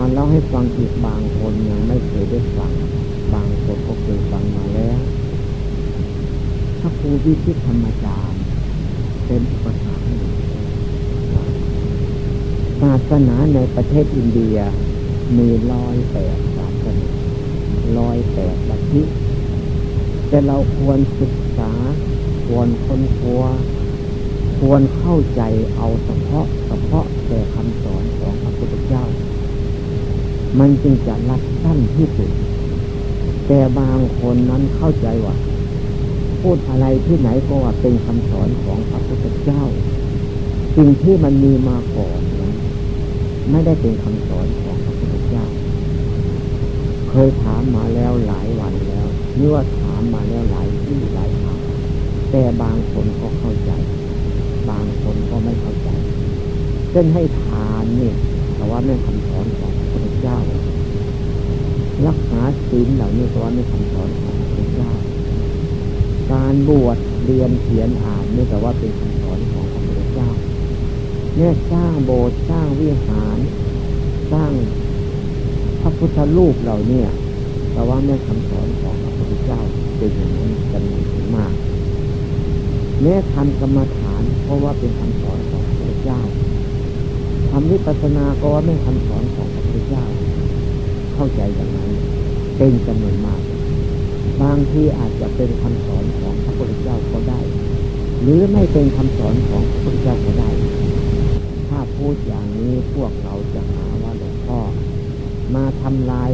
มาเล่าให้ฟังอีกบางคนยังไม่เคยได้ฟัง บางคนก็เคยฟังมาแล้วถ้าครูวิชิตธรรมจารย์เป็นอุปถาศาสนาในประเทศอินเดียมีร้อยแปดศาสนาร้อยแปดลัทธิแต่เราควรศึกษา ควรค้นคว้าควรเข้าใจเอาเฉพาะเฉพาะแต่คำสอนของพระพุทธเจ้า มันจึงจะรัดสั้นที่สุด แต่บางคนนั้นเข้าใจว่า พูดอะไรที่ไหนก็ว่าเป็นคำสอนของพระพุทธเจ้า สิ่งที่มันมีมาก่อนนั้นไม่ได้เป็นคำสอนของพระพุทธเจ้า เคยถามมาแล้วหลายวันแล้วนี่ว่าถามมาแล้วหลายที่หลายครั้งแต่บางคนก็เข้าใจ บางคนก็ไม่เข้าใจเช่นให้ทานเนี่ยแต่ว่าไม่คำสอนของ เจ้า รักษาศีลเหล่านี้แต่ว่าไม่คำสอนของพระเจ้า การบวชเรียนเขียนอ่านนี่แต่ว่าเป็นคำสอนของพระเจ้าเนี่ยสร้างโบสถ์สร้างวิหาร สร้างพระพุทธรูปเหล่านี้แต่ว่าไม่คำสอนของพระพุทธเจ้าเป็นอย่างนั้นจำนวนมากแม้ทำกรรมฐาน เพราะว่าเป็นคำสอนของพระเจ้าทำวิปัสสนาก็ว่าไม่คำสอนของพระพุทธเจ้า เข้าใจอย่างนั้นเป็นจำนวนมาก บางที่อาจจะเป็นคำสอนของพระพุทธเจ้าก็ได้ หรือไม่เป็นคำสอนของพระพุทธเจ้าก็ได้ ถ้าพูดอย่างนี้พวกเราจะหาว่าหลวงพ่อมาทำลาย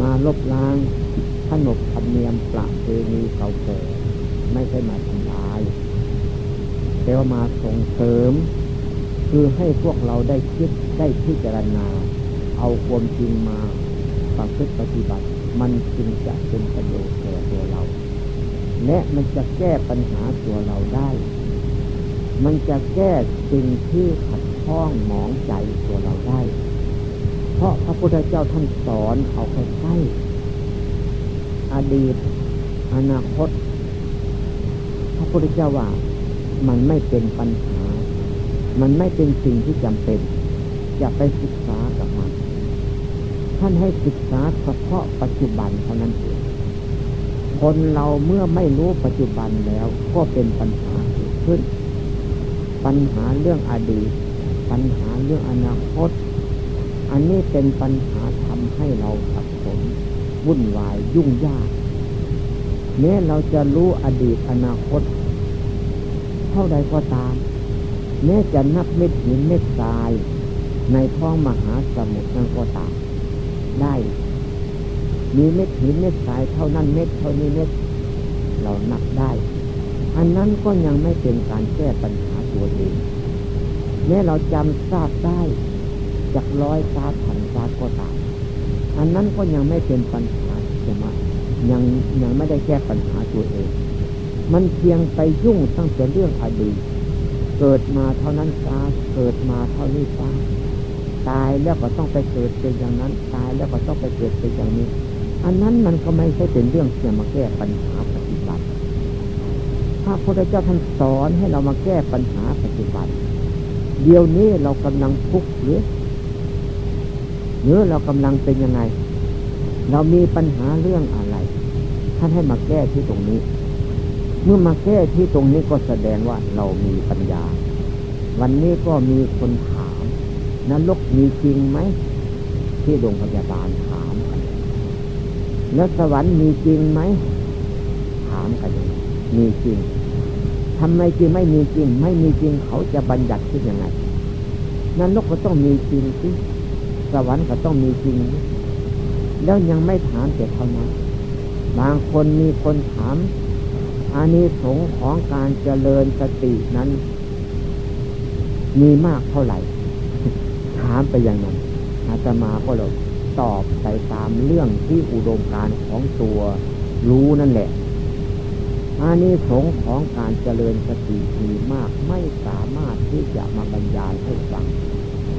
มาลบล้างขนบธรรมเนียมประเพณีเก่าแก่ไม่ใช่มาทำลาย แต่ว่ามาส่งเสริม คือให้พวกเราได้คิดได้พิจารณา เอาความจริงมาประพฤติปฏิบัติ มันจึงจะเป็นประโยชน์แก่ตัวเรา และมันจะแก้ปัญหาตัวเราได้ มันจะแก้สิ่งที่ขัดข้องหมองใจตัวเราได้ เพราะพระพุทธเจ้าท่านสอนเอาใกล้ๆอดีต อนาคต พระพุทธเจ้าว่ามันไม่เป็นปัญหา มันไม่เป็นสิ่งที่จำเป็น จะไปศึกษา ท่านให้ศึกษาเฉพาะปัจจุบันเท่านั้นเองคนเราเมื่อไม่รู้ปัจจุบันแล้วก็เป็นปัญหาเกิดขึ้น ปัญหาเรื่องอดีต ปัญหาเรื่องอนาคต อันนี้เป็นปัญหาทำให้เราสับสนวุ่นวายยุ่งยากแม้เราจะรู้อดีตอนาคต เท่าใดก็ตามแม้จะนับเม็ดหินเม็ดทราย ในท้องมหาสมุทรนั่นก็ตาม ได้ มีเม็ดหินเม็ดทรายเท่านั้นเม็ดเท่านี้เม็ดเรานับได้ อันนั้นก็ยังไม่เป็นการแก้ปัญหาตัวเองแม้เราจำทราบได้จากร้อยซาพันซาก็ตามอันนั้นก็ยังไม่เป็นปัญหาใช่ไหมยังยังไม่ได้แก้ปัญหาตัวเอง มันเพียงไปยุ่งตั้งแต่เรื่องอดีตเกิดมาเท่านั้นตาเกิดมาเท่านี้ตาตายแล้วก็ต้องไปเกิดเป็นอย่างนั้นตา แล้วก็ต้องไปเกิดเป็นอย่างนี้ อันนั้นมันก็ไม่ใช่เป็นเรื่องที่จะมาแก้ปัญหาปฏิบัติพระพุทธเจ้าท่านสอนให้เรามาแก้ปัญหาปฏิบัติ เดี๋ยวนี้เรากำลังทุกข์หรือหรือเรากำลังเป็นยังไง เรามีปัญหาเรื่องอะไร ท่านให้มาแก้ที่ตรงนี้ เมื่อมาแก้ที่ตรงนี้ก็แสดงว่าเรามีปัญญา วันนี้ก็มีคนถามนรกมีจริงไหม ที่โรงพยาบาลถามกันแล้วสวรรค์มีจริงไหมถามกันมีจริงทำไมจริงไม่มีจริง ไม่มีจริงเขาจะบัญญัติขึ้นยังไงนรกก็ต้องมีจริงสิสวรรค์ก็ต้องมีจริง แล้วยังไม่ถามแต่เท่านั้นบางคนมีคนถามอานิสงส์ของการเจริญสตินั้น มีมากเท่าไหร่ ถามไปอย่างนั้น ตมาก็เลยตอบไปตามเรื่องที่อุดมการของตัวรู้นั่นแหละอานิสงส์ของการเจริญสติมีมากไม่สามารถที่จะมาบรรยายให้ฟัง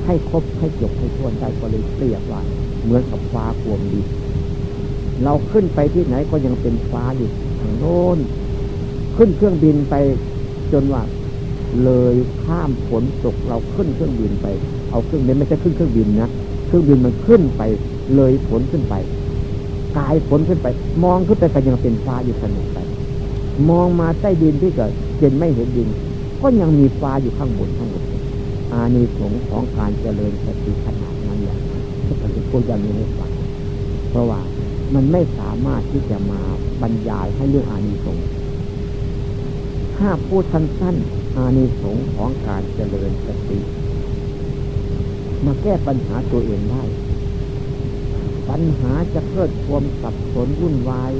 ให้ครบให้จบให้ทวนได้ก็เลยเปรียบว่าเหมือนกับฟ้าขวมดินเราขึ้นไปที่ไหนก็ยังเป็นฟ้าอยู่ทางโน้น ขึ้นเครื่องบินไปจนว่า เลยข้ามฝนตกเราขึ้นเครื่องบินไป เอาเครื่องบินไม่ใช่ขึ้นเครื่องบินนะ ครื่องบินมันขึ้นไป เลยฝนขึ้นไปกายฝนขึ้นไป มองขึ้นไปก็ยังเป็นฟ้าอยู่สนุกไป มองมาใต้ดินที่เกิดเห็นไม่เห็นดิน ก็ยังมีฟ้าอยู่ข้างบนข้างบนอานิสงส์ของการเจริญสติขนาดนั้นอย่างที่ผมพูดอย่างนี้ให้ฟังเพราะว่ามันไม่สามารถที่จะมาบรรยายให้เรื่องอานิสงส์ถ้าพูดสั้นๆอานิสงส์ของการเจริญสติ มาแก้ปัญหาตัวเองได้ ปัญหาจะเกิดความสับสนวุ่นวาย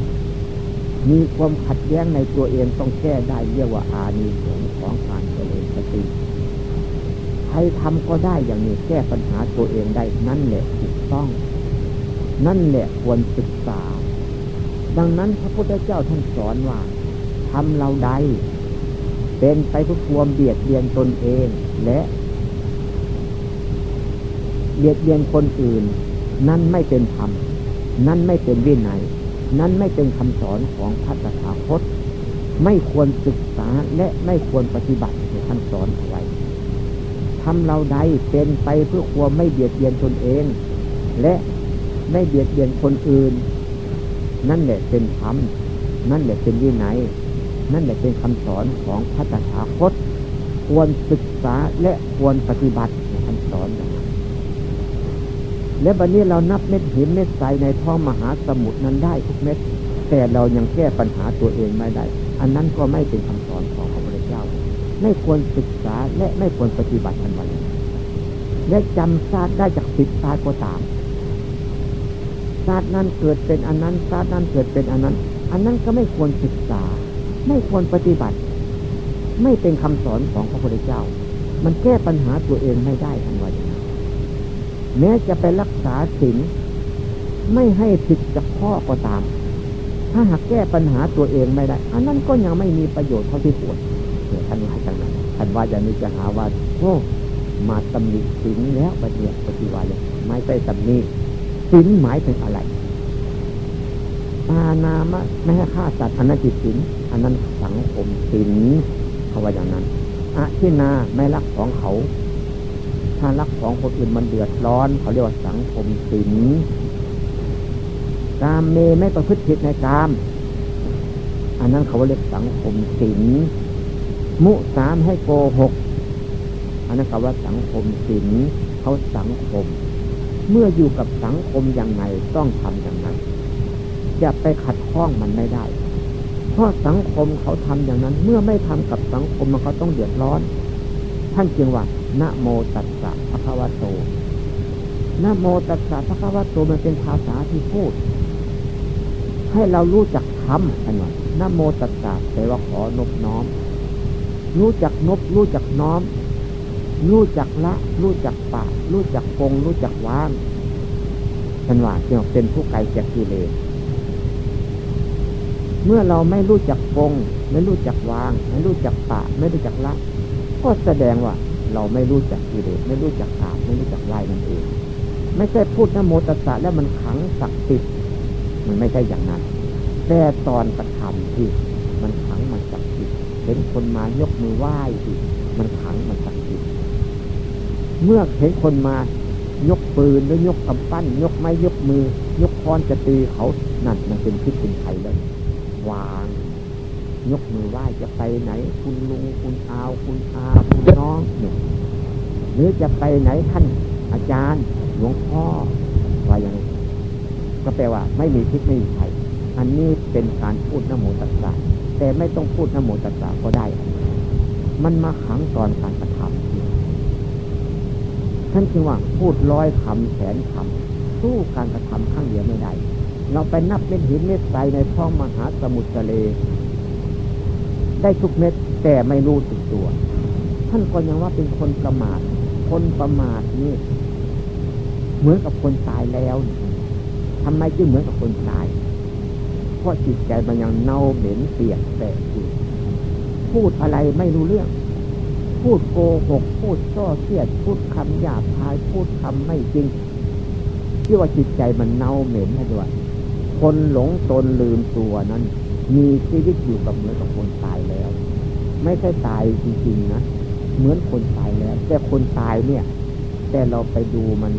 มีความขัดแย้งในตัวเองต้องแก้ได้เรียกว่าอานิสงส์ของการเจริญสติใครทำก็ได้อย่างนี้แก้ปัญหาตัวเองได้นั่นแหละถูกต้อง นั่นแหละควรศึกษา ดังนั้นพระพุทธเจ้าท่านสอนว่าทำเราใดเป็นไปเพื่อความเบียดเบียนตนเองและ เบียดเบียนคนอื่น นั่นไม่เป็นธรรม นั่นไม่เป็นวินัย นั่นไม่เป็นคำสอนของพระตถาคต ไม่ควรศึกษาและไม่ควรปฏิบัติในท่านสอนเอาไว้ทำเราใดเป็นไปเพื่อความไม่เบียดเบียนตนเอง และไม่เบียดเบียนคนอื่น นั่นแหละเป็นธรรม นั่นแหละเป็นวินัย นั่นแหละเป็นคำสอนของพระตถาคต ควรศึกษาและควรปฏิบัติในคำสอนอย่างนั้น และบัดนี้เรานับเม็ดหินเม็ดทรายในท้องมหาสมุทรนั้นได้ทุกเม็ด แต่เรายังแก้ปัญหาตัวเองไม่ได้ อันนั้นก็ไม่เป็นคำสอนของพระพุทธเจ้า ไม่ควรศึกษาและไม่ควรปฏิบัติทันวันและจำซาดได้จากสิบซาดก็ตามศาสตร์นั้นเกิดเป็นอันนั้นศาสตร์นั้นเกิดเป็นอันนั้น อันนั้นก็ไม่ควรศึกษา ไม่ควรปฏิบัติ ไม่เป็นคำสอนของพระพุทธเจ้า มันแก้ปัญหาตัวเองไม่ได้ทันวัน แม้จะไปรักษาศีลไม่ให้ผิดจากพ่อก็ตาม ถ้าหากแก้ปัญหาตัวเองไม่ได้ อันนั้นก็ยังไม่มีประโยชน์เท่าที่ควรท่านว่าจังนั้นท่านว่าอย่างนี้จะหาว่าโอ้มาตำหนิศีลแล้วปฏิบัติปฏิวัติไม่ใช่ตำหนิศีลหมายถึงอะไรปานามะไม่ให้ฆ่าสัตว์อันนั้นจิตศีลอันนั้นสังคมศีลเขาว่าอย่างนั้นอะที่นาไม่รักของเขา ถ้ารักของคนอื่นมันเดือดร้อน เขาเรียกว่าสังคมศีลกามเมไม่ประพฤติผิดในกาม อันนั้นเขาเรียกสังคมศีลมุสามให้โกหกอันนั้นเขาว่าสังคมศีลเขาสังคม เมื่ออยู่กับสังคมอย่างไรต้องทำอย่างนั้นจะไปขัดข้องมันไม่ได้ เพราะสังคมเขาทำอย่างนั้น เมื่อไม่ทำกับสังคมมันเขาต้องเดือดร้อน ท่านจึงว่า นะโมตัสสะภะคะวะโตนะโมตัสสะภะคะวะโตมันเป็นภาษาที่พูด ให้เรารู้จักทำกันว่านะโมตัสสะแปลว่าขอนบน้อม รู้จักนบรู้จักน้อม รู้จักละ รู้จักปะ รู้จักปงรู้จักวางฉันว่าจึงเป็นผู้ไกลจากกิเลสเมื่อเราไม่รู้จักปงไม่รู้จักวาง ไม่รู้จักปะ ไม่รู้จักละ ก็แสดงว่า เราไม่รู้จักกิเลสไม่รู้จักกาไม่รู้จักไล่นั่นเอง ไม่ใช่พูดนโมตัสสะแล้วมันขังศักดิ์สิทธิ์มันไม่ใช่อย่างนั้น แต่ตอนกระทำที่มันขังมันศักดิ์สิทธิ์เห็นคนมายกมือไหว้ที่มันขังมันศักดิ์สิทธิ์เมื่อเห็นคนมายกปืนหรือยกกำปั้น ยกไม้ยกมือ ยกค้อนจะตีเขานั่นมันเป็นพิษเป็นภัยเลยวาง ยกมือไหว้จะไปไหน คุณลุงคุณอาวคุณอาคุณน้องเนี่ยหรือจะไปไหนท่านอาจารย์หลวงพ่อว่าอย่างนี้ก็แปลว่า ไม่มีพิษไม่มีภัยอันนี้เป็นการพูดนโมตัสสะแต่ไม่ต้องพูดนโมตัสสะก็ได้ มันมาขังตอนการกระทำท่านจึงว่าพูดร้อยคำแสนคำสู้การกระทำข้างเดียวไม่ได้ เราไปนับเม็ดหินเม็ดทรายในท้องมหาสมุทรทะเล ได้ทุกเม็ดแต่ไม่รู้สึกตัว ท่านก็ยังว่าเป็นคนประมาท คนประมาทนี่เหมือนกับคนตายแล้วทำไมจึงเหมือนกับคนตาย เพราะจิตใจมันยังเน่าเหม็นเปียกแตกอยู่พูดอะไรไม่รู้เรื่อง พูดโกหก พูดซ้อเสียด พูดคำหยาบคาย พูดคำไม่จริงที่ว่าจิตใจมันเน่าเหม็นนะด้วยคนหลงตนลืมตัวนั้น มีชีวิตอยู่กับเหมือนกับคนตายแล้ว ไม่ใช่ตายจริงๆนะเหมือนคนตายแล้ว แต่คนตายเนี่ย แต่เราไปดูมัน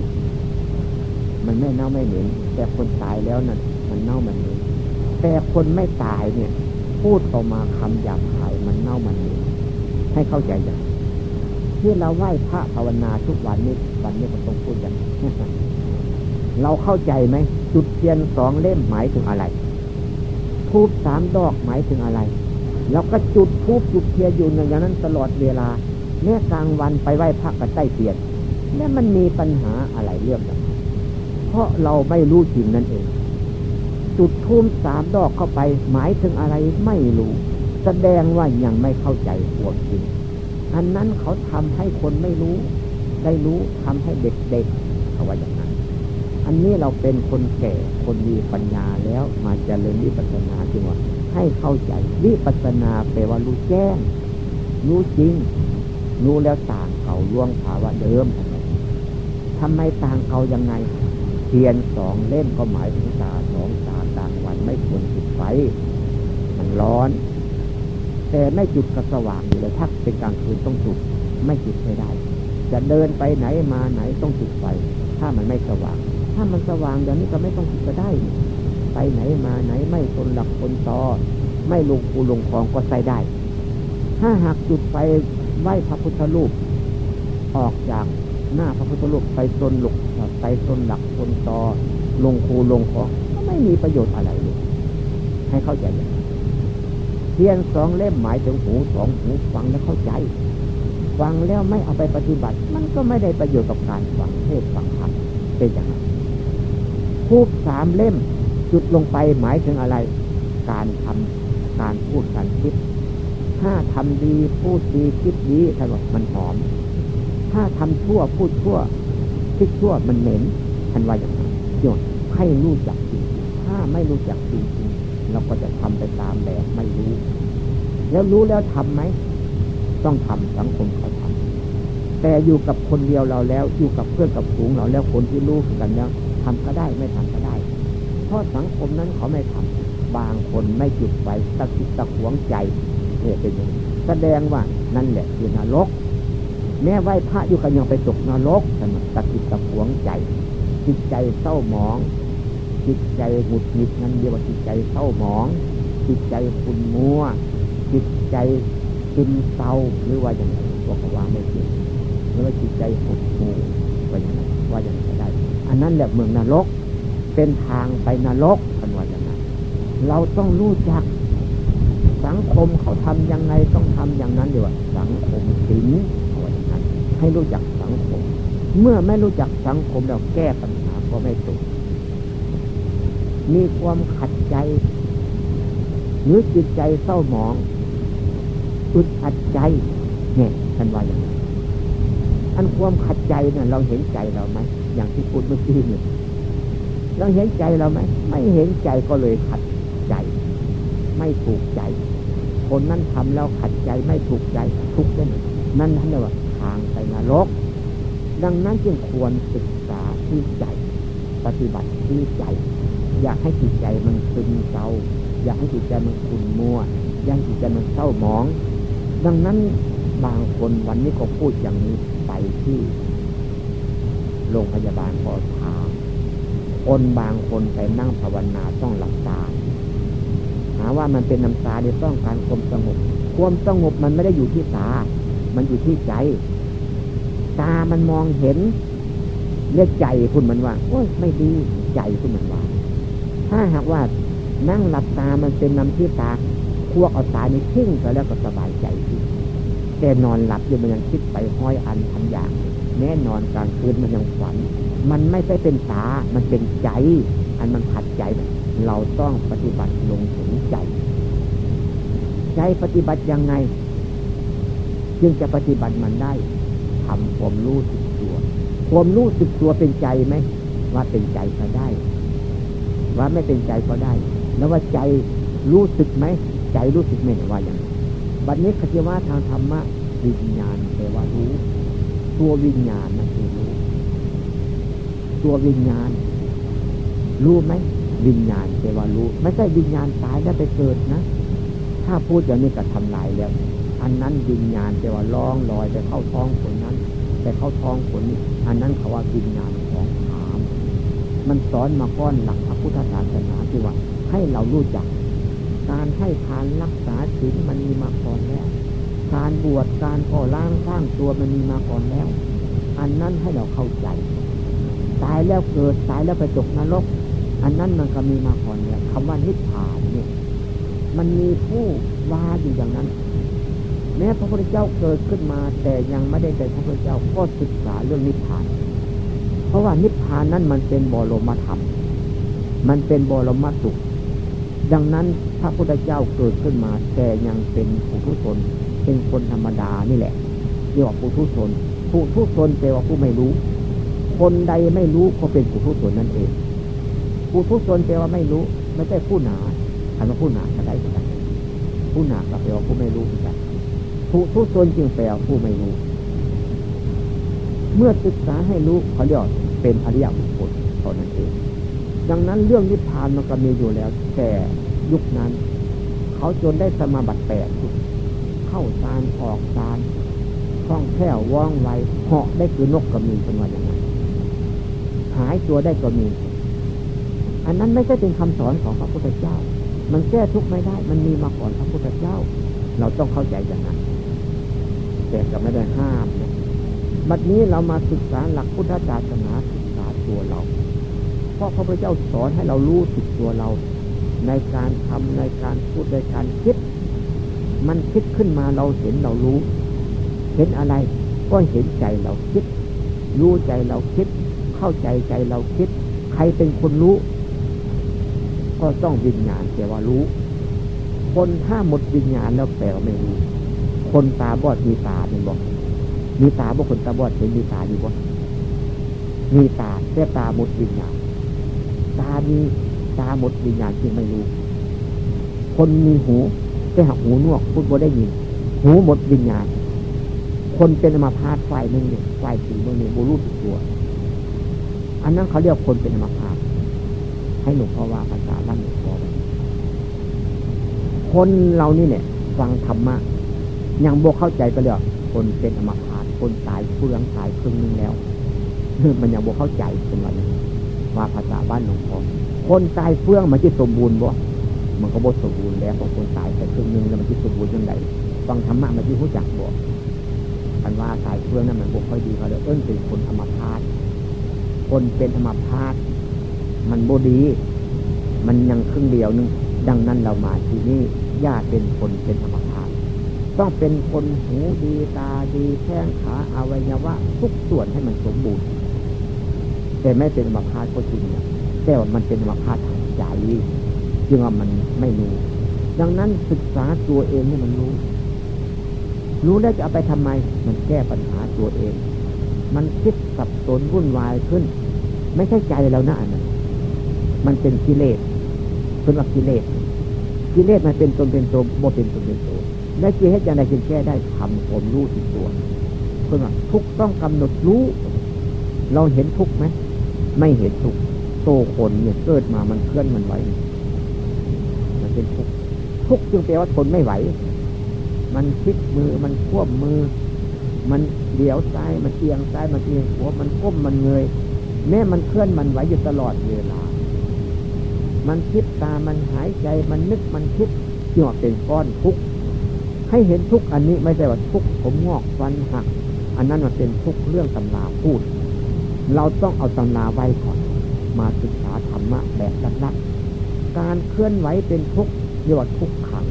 มันไม่เน่าไม่เหม็นแต่คนตายแล้วนั่นมันเน่ามันเหม็นแต่คนไม่ตายเนี่ย พูดออกมาคำหยาบคายมันเน่ามันเหม็นให้เข้าใจอย่างที่เราไหว้พระภาวนาทุกวันนี้วันนี้ก็ต้องพูดอย่างเราเข้าใจไหมจุดเทียนสองเล่มหมายถึงอะไร ทูบสามดอกหมายถึงอะไรแล้วก็จุดทูบจุดเทียนอยู่อย่างนั้นตลอดเวลาแม้กลางวันไปไหว้พระกับใต้เตียนนี่มันมีปัญหาอะไรเรื่องนั้นเพราะเราไม่รู้จริงนั่นเอง จุดทูบสามดอกเข้าไป หมายถึงอะไรไม่รู้ แสดงว่ายังไม่เข้าใจควจริง อันนั้นเขาทำให้คนไม่รู้ ได้รู้ทำให้เด็กๆเขาว่าอย่าง อันนี้เราเป็นคนแก่คนมีปัญญาแล้วมาเจริญวิปัสสนาจึงว่าให้เข้าใจวิปัสสนาแปลว่ารู้แจ้งรู้จริงรู้แล้วต่างเก่าล่วงภาวะเดิมทำไมต่างเก่ายังไงเทียนสองเล่มก็หมายถึงตาสองตาต่างวันไม่ควรจุดไฟ มันร้อน แต่ไม่จุดกระสว่างอยู่เลยถ้าเป็นกลางคืนต้องจุดไม่จุดไม่ได้ จะเดินไปไหนมาไหนต้องจุดไฟ ถ้ามันไม่สว่าง ถ้ามันสว่างอย่างนี้ก็ไม่ต้องคิดก็ได้ ไปไหนมาไหนไม่ทนหลักคนต่อ ไม่ลงปูลงคลองก็ใส่ได้ ถ้าหากจุดไฟไหว้พระพุทธรูป ออกจากหน้าพระพุทธรูปไปตนหลุกไปตนหลักคนต่อลงคูลงคลองก็ไม่มีประโยชน์อะไรเลยให้เข้าใจอย่างเทียนสองเล่มหมายถึงหูสองหูฟังแล้วเข้าใจ ฟังแล้วไม่เอาไปปฏิบัติ มันก็ไม่ได้ประโยชน์กับการฟังเทศฟังธรรมเป็นอย่างนั้น ทูบสามเล่ม จุดลงไปหมายถึงอะไร การทำการพูดการคิด ถ้าทำดีพูดดีคิดดีท่านว่ามันหอม ถ้าทำชั่วพูดชั่ว คิดชั่วมันเหม็นท่านว่าอย่างนั้นโยนให้รู้จักจริงถ้าไม่รู้จักจริงเราก็จะทำไปตามแบบไม่รู้ แล้วรู้แล้วทํำไหม ต้องทำสังคมเขาทำแต่อยู่กับคนเดียวเราแล้ว อยู่กับเพื่อนกับฝูงเราแล้วคนที่รู้กันแล้ว ทำก็ได้ไม่ทำก็ได้ เพราะสังคมนั้นเขาไม่ทำบางคนไม่จุดไฟตะกิดตะขวงใจเนี่ยเป็นอย่างแสดงว่านั่นแหละคือนรก แม้ไหวพระอยู่กันยังไปตกนรกกันตะกิดตะขวงใจ จิตใจเศร้าหมอง จิตใจหงุดหงิดนั้นเรียกว่าจิตใจเศร้าหมอง จิตใจคุณมัว จิตใจซึมเศร้าหรือว่าอย่างไรบอกว่าไม่จริงหรือว่าจิตใจหดหู่ว่าอย่างไรว่าอย่างไร อันนั้นแหละเมืองนรก เป็นทางไปนรกกันว่าอย่างนั้นเราต้องรู้จัก สังคมเขาทำยังไงต้องทำอย่างนั้นดีว่าสังคมสิงเอาไว้อย่างนั้น ให้รู้จักสังคม เมื่อไม่รู้จักสังคมเราแก้ปัญหาก็ไม่ถูกมีความขัดใจหรือจิตใจเศร้าหมองอึดอัดใจเนี่ยท่านว่าอย่างนั้นอันความขัดใจเนี่ยเราเห็นใจเราไหม อย่างที่พูดเมื่อกี้เนี่ยเราเห็นใจเราไหมไม่เห็นใจก็เลยขัดใจ ไม่ถูกใจ คนนั้นทำแล้วขัดใจไม่ถูกใจทุกข์ได้นั่นท่านเรียกว่าทางไปนรก ดังนั้นจึงควรศึกษาที่ใจ ปฏิบัติที่ใจ อยากให้จิตใจมันซึมเศร้า อยากให้จิตใจมันขุ่นมัวอยากให้จิตใจมันเศร้าหมอง ดังนั้นบางคนวันนี้ก็พูดอย่างนี้ไปที่ โรงพยาบาลพอถามคนบางคนไปนั่งภาวนาต้องหลับตาหาว่ามันเป็นน้ำตาที่ต้องการความสงบความสงบมันไม่ได้อยู่ที่ตา มันอยู่ที่ใจ ตามันมองเห็นเรียกใจคุณมันว่าโอ้ยไม่ดีใจคุณมันว่า ถ้าหากว่านั่งหลับตามันเป็นน้ำที่ตาควกเอาตาในทิ้งไปแล้วก็สบายใจทีแต่นอนหลับอยู่มันยังคิดไปห้อยอันทันอย่าง แน่นอนกลางคืนมันยังฝัน มันไม่ใช่เป็นตา มันเป็นใจ อันมันขัดใจ เราต้องปฏิบัติลงถึงใจ ใจปฏิบัติยังไง จึงจะปฏิบัติมันได้ทำความรู้สึกตัว ความรู้สึกตัวเป็นใจไหม ว่าเป็นใจก็ได้ ว่าไม่เป็นใจก็ได้ แล้วว่าใจรู้สึกไหม ใจรู้สึกไหมว่าอย่างบัดนี้คติว่าทางธรรมะวิญญาณแปลว่ารู้ ตัววิญญาณนั่นคือรู้ตัววิญญาณ รู้ไหมวิญญาณแปลว่ารู้ ไม่ใช่วิญญาณตายแล้วไปเกิดนะ ถ้าพูดอย่างนี้ก็ทำลายแล้ว อันนั้นวิญญาณแปลว่าล่องลอยไปเข้าท้องคนนั้นไปเข้าท้องคนนี้ อันนั้นเขาว่าวิญญาณของถาม มันสอนมาก้อนหลักพระพุทธศาสนาที่ว่า ให้เรารู้จัก การให้ทานรักษาศีลมันมีมาก่อนแล้ว การบวชการก่อร่างสร้างตัวมันมีมาก่อนแล้ว อันนั้นให้เราเข้าใจ ตายแล้วเกิดตายแล้วไปตกนรก อันนั้นมันก็มีมาก่อนแล้วคำว่านิพพานเนี่ยมันมีผู้ว่าอยู่อย่างนั้น แม้พระพุทธเจ้าเกิดขึ้นมา แต่ยังไม่ได้เป็นพระพุทธเจ้าก็ศึกษาเรื่องนิพพาน เพราะว่านิพพานนั้นมันเป็นบรมธรรม มันเป็นบรมสุขดังนั้นพระพุทธเจ้าเกิดขึ้นมาแต่ยังเป็นผู้ทุชน เป็นคนธรรมดานี่แหละเรียกว่าผู้ทุชนผู้ทุชนแปลว่าผู้ไม่รู้ คนใดไม่รู้ก็เป็นผู้ทุชนนั่นเองผู้ทุชนแปลว่าไม่รู้ ไม่ใช่ผู้หนาคำว่าผู้หนาก็ได้เหมือนกันผู้หนาก็แปลว่าผู้ไม่รู้เหมือนกันผู้ทุชนจึงแปลว่าผู้ไม่รู้ เมื่อศึกษาให้รู้เขาเรียกเป็นอริยบุคคลเท่านั้นเอง ดังนั้นเรื่องนิพพานมันก็มีอยู่แล้ว แต่ยุคนั้น เขาจนได้สมาบัติแปด เข้าซานออกซานคล่องแคล่วว่องไวเหาะได้คือนกก็มีเป็นวันอย่างนั้นหายตัวได้ก็มี อันนั้นไม่ใช่เป็นคำสอนของพระพุทธเจ้า มันแก้ทุกข์ไม่ได้ มันมีมาก่อนพระพุทธเจ้า เราต้องเข้าใจอย่างนั้นแต่ก็ไม่ได้ห้ามนะบัดนี้เรามาศึกษาหลักพุทธศาสนาศึกษาตัวเรา เพราะพระพุทธเจ้าสอนให้เรารู้สึกตัวเรา ในการทำในการพูดในการคิด มันคิดขึ้นมาเราเห็นเรารู้ เห็นอะไร ก็เห็นใจเราคิด รู้ใจเราคิด เข้าใจใจเราคิด ใครเป็นคนรู้ ก็ต้องวิญญาณแปลว่ารู้ คนถ้าหมดวิญญาณแล้วแปลว่าไม่รู้ คนตาบอดมีตาเป็นบอกมีตาบ่คนตาบอดเห็นมีตาอยู่บ่มีตาแต่ตาหมดวิญญาณ ตามีตาหมดวิญญาณจึงไม่รู้ คนมีหู แต่หักหูนวกพูดบ่ได้ยิน หูหมดวิญญาณคนเป็นอมาพาตฝ่ายหนึ่งเนี่ยฝ่ายสีเมืองเนี่ยบูรู้สึกตัว อันนั้นเขาเรียกคนเป็นอมาพาตให้หลวงพ่อว่าภาษาบ้านหลวงพ่อคนเรานี่เนี่ย ฟังธรรมะยังโบเข้าใจก็เรียคนเป็นอมาพาตคนตายเฟืองตายครึ่งนึงแล้วมันยังโบเข้าใจเป็นวันว่าภาษาบ้านหลวงพ่อคนตายเฟื่องมันจะสมบูรณ์บ่ มันก็บสมบูรณ์แล้วของคนตายแต่ครึ่งนึงแล้วมันจะสมบูรณ์ยังไงฟังธรรมะมันจะรู้จักบ่คันว่าตายเฟื่องนั้นมันบ่ค่อยดีเขาเลยเอิ้นเป็นคนอมพาตคนเป็นอมพาตมันบ่ดี มันยังครึ่งเดียวนึงดังนั้นเรามาที่นี่ญาติเป็นคนเป็นอมพาตต้องเป็นคนหูดีตาดีแข้งขาอวัยวะทุกส่วนให้มันสมบูรณ์แต่ไม่เป็นอมพาตก็จริงเนี่ยแต่ว่ามันเป็นอมพาตทางใจ จึงว่ามันไม่รู้ ดังนั้นศึกษาตัวเองให้มันรู้ รู้แล้วจะเอาไปทำไม มันแก้ปัญหาตัวเอง มันคิดสับสนวุ่นวายขึ้น ไม่ใช่ใจเรานะอันนั้นมันเป็นกิเลสเป็นว่ากิเลสกิเลสมันเป็นตนเป็นตัวโมเป็นตนเป็นตัวและกิเลสอย่างใดจึงแก้ได้ทำผมรู้ถึงตัวเพื่อว่าทุกต้องกำหนดรู้ เราเห็นทุกไหมไม่เห็นทุกโตคนเนี่ยเกิดมามันเคลื่อนมันไหว เป็นทุกข์ทุกจึงแปลว่าทนไม่ไหว มันพลิกมือมันควบมือ มันเดี่ยวซ้ายมันเอียงซ้ายมันเอียงหัวมันก้มมันเงยแม้มันเคลื่อนมันไหวอยู่ตลอดเวลา มันคิดตามันหายใจมันนึกมันคิดจึงว่าเป็นก้อนทุกข์ให้เห็นทุกอันนี้ไม่ใช่ว่าทุกผมงอกฟันหัก อันนั้นมันเป็นทุกเรื่องตำราพูด เราต้องเอาตำราไว้ก่อน มาศึกษาธรรมะแบบลักๆ การเคลื่อนไหวเป็นทุกเรียกว่าทุกขัง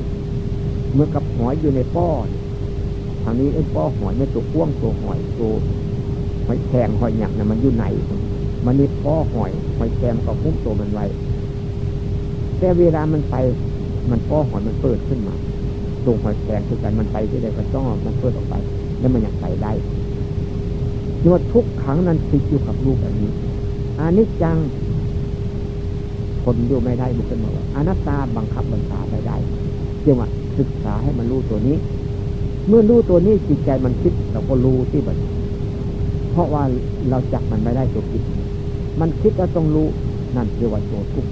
เมื่อกับหอยอยู่ในป้อนทางนี้ไอ้ป้อหอยไม่ตัวพ่วงตัวหอยตัวหอยแข็งหอยหยักนะมันอยู่ไหน มันนี่ป้อหอยหอยแข็งก็พุ่มตัวมันไว้แต่เวลามันไป มันป้อหอยมันเปิดขึ้นมาตรงหอยแสงคือกันมันไปที่ใดก็จ้องมันเปิดออกไป แล้วมันยังไปได้นวดทุกครั้งนั้นติดอยู่กับรูปแบบนี้อานิจจัง คนอยู่ไม่ได้บุคคลบอกว่าอนัตตาบังคับบัญชาไม่ได้จึงว่าศึกษาให้มันรู้ตัวนี้ เมื่อรู้ตัวนี้จิตใจมันคิดเราก็รู้ที่แบบเพราะว่าเราจับมันไม่ได้ตัวคิด มันคิดแล้วต้องรู้นั่นเรียกว่าตัวทุก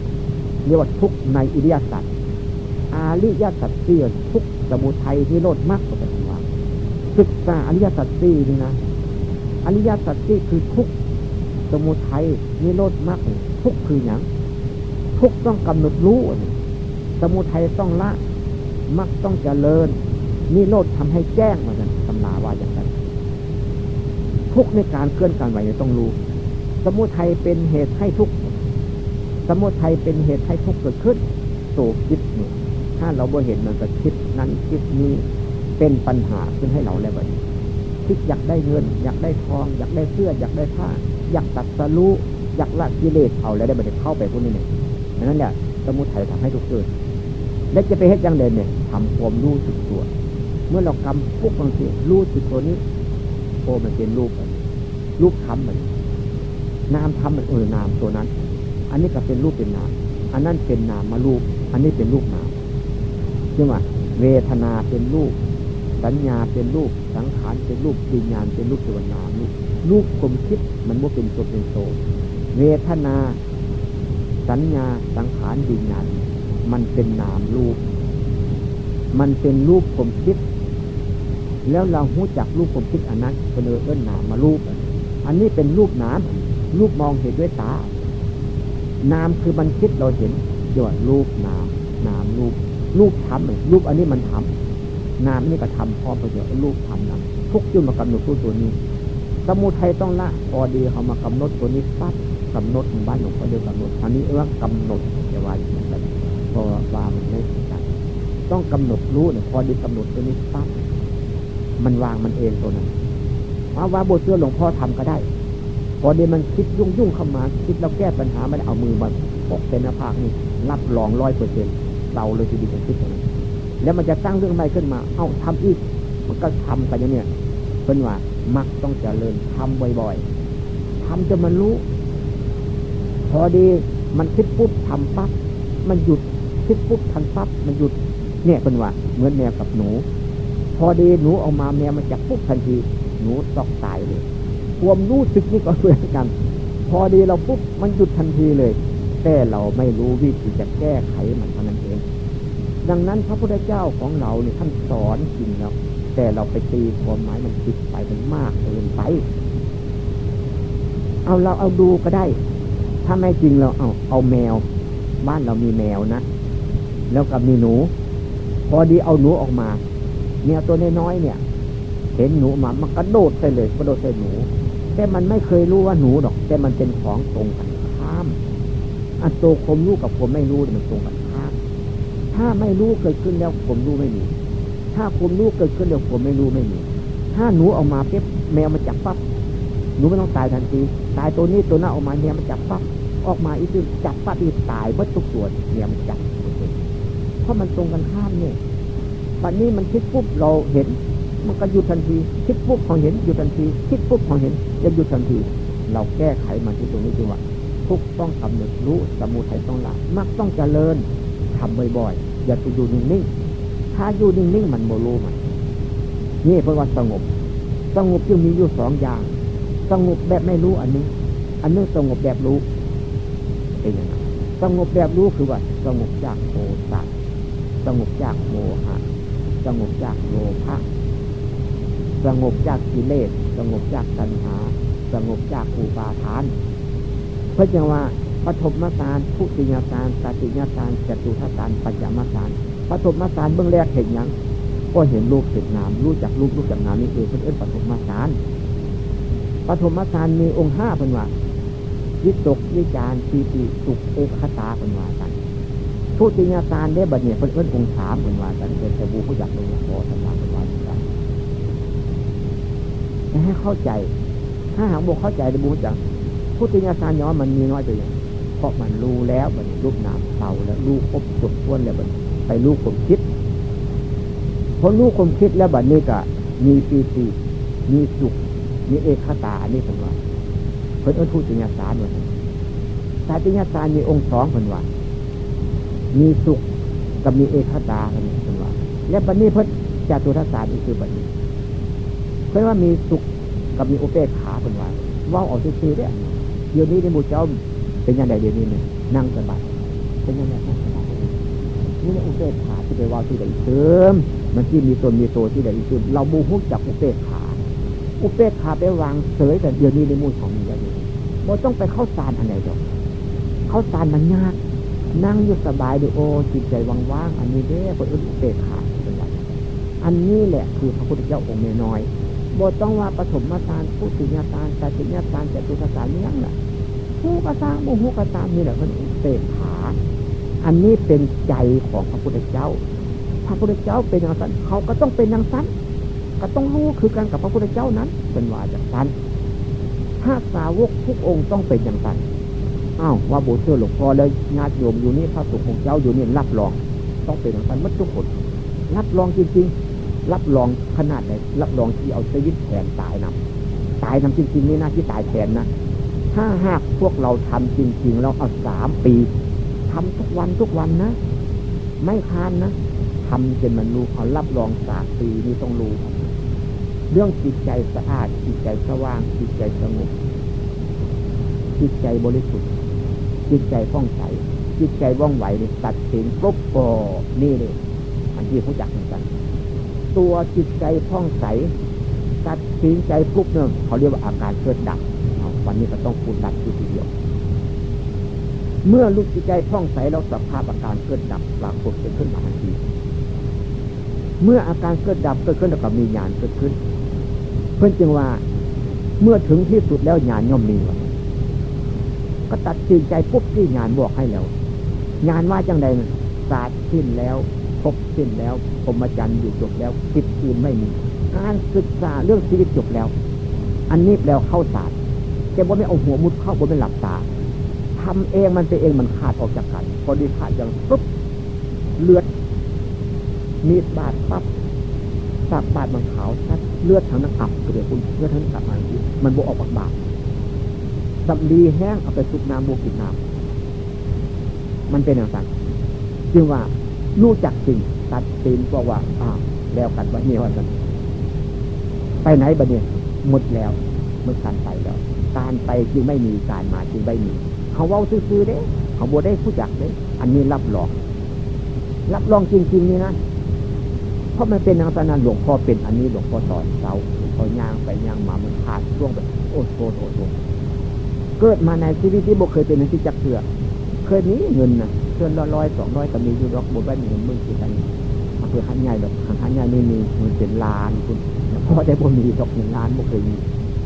เรียกว่าทุกในอิริยาสัจอาริยสัจสี่ทุกสมุทัยที่โลดมากกว่าเป็นว่าศึกษาอริยสัจสี่นี่นะอริยสัจสี่คือทุกสมุทัยนิโรธมากทุกคืออย่าง ทุกต้องกำหนดรู้ สมุทัยต้องละมักต้องเจริญนิโรธทำให้แจ้งมาสันตำนาว่าอย่างนั้นทุกในการเคลื่อนการไหวต้องรู้ สมุทัยเป็นเหตุให้ทุกสมุทัยเป็นเหตุให้ทุกเกิดขึ้นโศกคิดเนี่ยถ้าเราบ่เห็นมันก็คิดนั้นคิดนี้เป็นปัญหาขึ้นให้เราแล้วแบบคิดอยากได้เงิน อยากได้ทอง อยากได้เสื้อ อยากได้ผ้า อยากตัดสรู้อยากละกิเลสเอาแล้วได้บัดเข้าไปพวกนี้เนี่ย นั้นเนี่ยสมุทัยทำให้ทุกเกิดและจะไปเฮ็ดยังเด่นเนี่ยทำความรู้สึกตัว เมื่อเรากำปุ๊บบางทีรู้สึกตัวนี้โอ้มันเป็นรูปรูปทำมันนามทำมันเออนามตัวนั้น อันนี้ก็เป็นรูปเป็นนาม อันนั้นเป็นนามมารูป อันนี้เป็นรูปนามใช่ไหมเวทนาเป็นรูป สัญญาเป็นรูป สังขารเป็นรูปวิญญาณเป็นรูปตัวนามรูปรูปความคิดมันว่าเป็นตัวเป็นโตเวทนา สัญญาสังขารวิญญาณมันเป็นนามรูป มันเป็นรูปผมคิด แล้วเราหู้จักรูปผมคิดอันนั้นเสนอเอื้นนามมารูป อันนี้เป็นรูปนามรูปมองเห็นด้วยตา นามคือมันคิดเราเห็นยอดรูปนามนามรูป รูปทำรูปอันนี้มันทำนามนี่ก็ทำพอประโยชน์รูปทำนำทุกจุดมากำหนดตัวตัวนี้ สมุทัยต้องละพอดีเขามากำหนดตัวนี้ปั๊บ กำหนดบ้านหลวงพ่อเดียวกำหนดอันนี้เอื้อกำหนดจะว่าอย่างไรพอวางมันไม่ได้ต้องกำหนดรู้เนี่ยพอดีกำหนดตัวนี้ปั๊บมันวางมันเองตัวนั้นว่าว่าบทเชื่อหลวงพ่อทำก็ได้ พอดีมันคิดยุ่งยุ่งเข้ามา คิดแล้วแก้ปัญหาไม่ได้เอามือมาปกเป็นหน้าผากนี่รับรองร้อยเปอร์เซ็นต์เราเลยทีเดียวคิดตรงนั้นแล้วมันจะตั้งเรื่องใหม่ขึ้นมา เอ้าทำอีก มันก็ทำไปอย่างเนี้ยเพิ่นว่ามักต้องเจริญทำบ่อยๆทำจนมันรู้ พอดีมันคิดปุ๊บทำปั๊บมันหยุดคิดปุ๊บทันปั๊บมันหยุดเนี่ยเป็นว่าเหมือนแมวกับหนู พอดีหนูออกมาแมวมันจับปุ๊บทันที หนูตอกตายเลยความรู้สึกนี่ก็เหมือนกัน พอดีเราปุ๊บมันหยุดทันทีเลย แต่เราไม่รู้วิธีจะแก้ไขมันเท่านั้นเอง ดังนั้นพระพุทธเจ้าของเราเนี่ยท่านสอนจริงแล้วแต่เราไปตีความหมายมันคิดไปมันมากเกินไป เอาเราเอาดูก็ได้ ถ้าไม่จริงเราเอาเอาแมว บ้านเรามีแมวนะแล้วก็มีหนู พอดีเอาหนูออกมาแมวตัวน้อยๆเนี่ย เห็นหนูมามันกระโดดไปเลยกระโดดใส่หนู แต่มันไม่เคยรู้ว่าหนูดอก แต่มันเป็นของตรงกันข้ามอันโตัวผมรู้กับผมไม่รู้มันตรงกันข้ามถ้าไม่รู้เกิดขึ้นแล้วผมรู้ไม่มี ถ้าผมรู้เกิดขึ้นแล้วผมไม่รู้ไม่มี ถ้าหนูออกมาเป๊บแมวมันจับปั๊บหนูไม่ต้องตายทันที ตายตัวนี้ตัวหน้าออกมาแมวมันจับปั๊บ ออกมาอีกทีจับปั๊บอีกตายเมื่อทุกส่วนเนี่ยมันจับเพราะมันตรงกันข้ามเนี่ยปัจนี้มันคิดปุ๊บเราเห็น มันก็หยุดทันที คิดปุ๊บของเห็นหยุดทันที คิดปุ๊บของเห็นจะหยุดทันที เราแก้ไขมันที่ตรงนี้คือว่าทุกต้องกำหนดรู้สมุทัยต้องละมักต้องเจริญทำบ่อยๆอย่าไปอยู่นิ่งๆถ้าอยู่นิ่งๆมันโมรู้มันนี่เพราะว่าสงบ สงบจึงมีอยู่สองอย่าง สงบแบบไม่รู้อันนี้อันนึงสงบแบบรู้เป็นอย่างนั้น สงบแบบรู้คือว่าสงบจากโทสะสงบจากโมหะสงบจากโลภะสงบจากกิเลสสงบจากตัณหา สงบจากภูปาทาน เพราะจังว่าปฐมสารทุติยสารสติยสารจตุทัสารปัญจมสารปฐมสารเบื้องแรกเห็นยังก็เห็นรูปเห็นนามรู้จักรูปรู้จักนามนี่เองเป็นเอื้นปฐมสารปฐมสารมีองค์ห้าเป็นว่า วิตกวิจารปีติสุขเอกขตาเป็นวากันทุติยสารได้บัดเนี่ยเป็นเอื้นองค์สามเป็นวากันเป็นแต่บูผู้จักลงพอธรรมะเป็นวากันให้เข้าใจ ถ้าหากบุเข้าใจในบูจักพุทธิยาสารย้อนมันมีน้อยตัวอย่างเพราะมันรู้แล้วมันรูปนามเตาแล้วรู้ครบสุดท้วนแล้วมันไปรู้ผมคิดพอรู้ความคิดแล้วบัดนี้ก็มีปีติมีสุขมีเอกตาอันนี้ผมว่า เพิ่นเอิ้นพูดถึงญาสารว่าสาติญาสารมีองค์สองเพิ่นว่ามีสุขกับมีเอกตาเพิ่นว่าและบัดนี้เพิ่นจตุทัศน์อีกคือบัดนี้เพิ่นว่ามีสุขกับมีโอเปขาเพิ่นว่าว่าออกซื่อๆเด้เดี๋ยวนี้ในหมู่เจ้าเป็นยังไงเดี๋ยวนี้เนี่ยนั่งสบายเป็นยังไงนั่งสบายนี่อุเบกขาที่ไปว่าที่ใดเติมมันที่มีตนมีตัวที่ใดเติมเราบูฮุกจากอุเบกขา อุเบกขาไปวางเสยแต่เดี๋ยวนี้ในมูลของมีแล้วนี่เราต้องไปเข้าสารอันไหนดอกเข้าสารมันยาก นั่งอยู่สบายดูโอ้จิตใจว่างๆอันนี้เด้คนอื่นอุเบกขาเป็นไอันนี้แหละคือพระพุทธเจ้าองค์น้อยบทต้องว่าปฐมมาตานผู้สิญญาตานสัจจิญญาตานจตุสสารนี่ยังแหละผู้กระซังบุหูกระตามนี่แหละคนอุเบกขาอันนี้เป็นใจของพระพุทธเจ้า พระพุทธเจ้าเป็นอย่างนั้นเขาก็ต้องเป็นอย่างนั้น ก็ต้องรู้คือกันกับพระพุทธเจ้านั้น เป็นว่าอย่างนั้นถ้าสาวกทุกองค์ต้องเป็นอย่างนั้นอ้าวว่าโบเชื่อหลวงพ่อเลยญาติโยมอยู่นี่พระสุขของเจ้าอยู่นี่รับรอง ต้องเป็นอย่างนั้นมัดทุกคนรับรองจริงๆ รับรองขนาดไหนรับรองที่เอาชีวิตแทนตายนำตายนำจริงๆนี่นะที่ตายแทนนะถ้าหากพวกเราทำจริงๆแล้วเอาสามปีทำทุกวันทุกวันนะไม่คานนะทำจนมันรู้เขารับรองสามปีนี่ต้องรู้ เรื่องจิตใจสะอาด จิตใจสว่าง จิตใจสงบจิตใจบริสุทธิ์ จิตใจฟ่องใสจิตใจว่องไหวนี่ตัดสินปุ๊บโอ้นี่เลยอันที่ผู้จักเหมือนกัน ตัวจิตใจฟ่องใสตัดสินใจปุ๊บเนี่ยเขาเรียกว่าอาการเกิดดับวันนี้ก็ต้องพูดดับอยู่ทีเดียว เมื่อลูกจิตใจท่องใสแล้วสภาพอาการเกิดดับปรากฏเกิดขึ้นมาทันทีเมื่ออาการเกิดดับเกิดขึ้นแล้วก็มีญาณเกิดขึ้น พื่อนจึงว่า เมื่อถึงที่สุดแล้วญาณย่อมมีก็ตัดสินใจปุ๊บที่ญาณบอกให้แล้วญาณว่าจังใดศาสตร์สิ้นแล้วพบสิ้นแล้วพรมจันทร์อยู่จบแล้วจิตอื่นไม่มี การศึกษาเรื่องชีวิตจบแล้ว อันนี้แล้วเข้าศาสตร์จะบ่าไม่เอาหัวมุดเข้าบ่ไม่หลับตาทำเองมันไปเองมันขาดออกจากกันพอดีขาดอย่างปุ๊บเลือดมีดบาดปั๊บ สาบบาดมันขาวชัดเลือดทางนั้นอับเกลียวคุณเลือดทางนั้นอับมาทีมันโบออกปากบาดสำลีแห้งเอาไปซุปน้ำโบกินน้ำมันเป็นอย่างไรจึงว่ารู้จักสิ่งตัดสินบอกว่าอ้าวแล้วกันวันนี้วันกัน ไปไหนบัดเนี่ยหมดแล้วเมื่อการไปแล้ว การไปจึงไม่มีการมาจึงไม่มีเขาเว้าซื่อๆเด้เขาบวได้ผู้จักเด้อันนี้รับรองรับรองจริงๆนี่นะ ราะมันเป็นนางตานันหลวงพ่อเป็นอันนี้หลวงพ่อสอนเราเขาย่างไปย่างมามันขาดช่วงไปโอ้โหโอ้โหเกิดมาในชีวิตที่บุเคยเป็นในที่จักเถื่อเคยนี้เงินนะเกินร้อยสองร้อยก็มีอยู่ดอกบุบ้านเงินมึงคือกันอำเภอขันใหญ่แบบขันใหญ่ไม่มีเงินเป็นล้านคุณพราะได้บ่มีดอกหนึ่งล้านบุเคยมี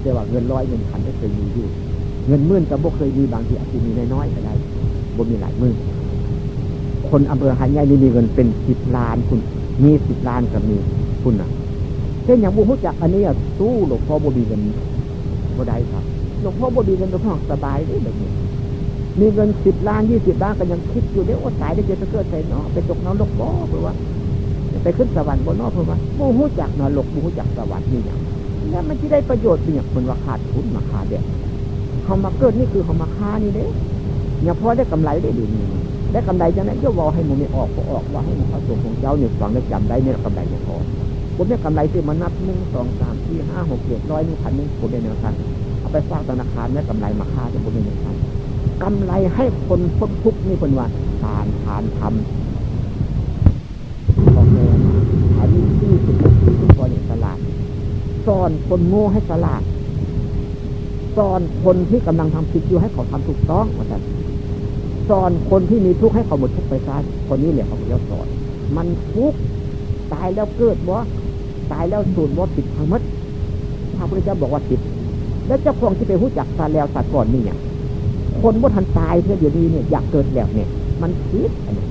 แต่ว่าเงินร้อยเงินพันไม่เคยมีอยู่ เงินหมื่นกับบ่เคยมีบางทีอาจจะมีน้อยๆก็ได้บ่มีหลายหมื่นคนอำเภอหันใหญ่นี่มีเงินเป็นสิบล้านคุณ มีสิบล้านกับมีคุณอะเช่นอย่างบุหุจักอันนี้สู้หลวงพ่อบ่มีเงินบ่ได้ครับหลวงพ่อบ่มีเงินหลวงพ่อสบายได้แบบนี้มีเงินสิบล้านยี่สิบล้านก็ยังคิดอยู่เดี๋ยวตายได้เจอจะเกิดใส่เนาะไปตกนรกบ่เพราะว่าไปขึ้นสวรรค์บนนอกเพราะว่าบุหุจักนรกบุหุจักสวรรค์นี่อย่างแล้วมันจะได้ประโยชน์เป็นอย่างคนว่าขาดทุนมาขาดเด็กเขามาเกิดนี่คือเขามาค้านี่เด้เนี่ยพอได้กำไรได้ดีนี่ ได้กำไรจังนั้นก็วอให้มันไม่ออกก็ออกว่าให้มันผสมของเจ้าเนี่ยฟังได้จำได้เนี่ยกำไรเนี่ยพอผมได้กำไรที่มันนับหนึ่งสองสามสี่ห้าหกเจ็ดร้อยหนึ่งพันหนึ่งผมได้หนึ่งพันเอาไปฝากธนาคารได้กำไรมาค้าจะผมได้หนึ่งพันกำไรให้คนพ้นทุกนี่คนว่าทานทานทำพ่อแม่อายุที่สิบปีทุกคนตลาดสอนคนโง่ให้สลาดสอนคนที่กำลังทำผิดอยู่ให้เขาทำถูกต้องว่าแต่ สอนคนที่มีทุกข์ให้เขาหมดทุกข์ไปซะคนนี้เนี่ยเขาเรียกสอน มันทุกข์ตายแล้วเกิดบ่ตายแล้วสูญบ่ผิดทั้งหมดพระพุทธเจ้าบอกว่าผิด แล้วเจ้าของที่ไปหู้จักซาแล้วสัตว์ก่อนนี่เนี่ยคนบ่ทันตายเพื่อเดี๋ยวนี้เนี่ยอยากเกิดแล้วเนี่ย มันผิดอันนี้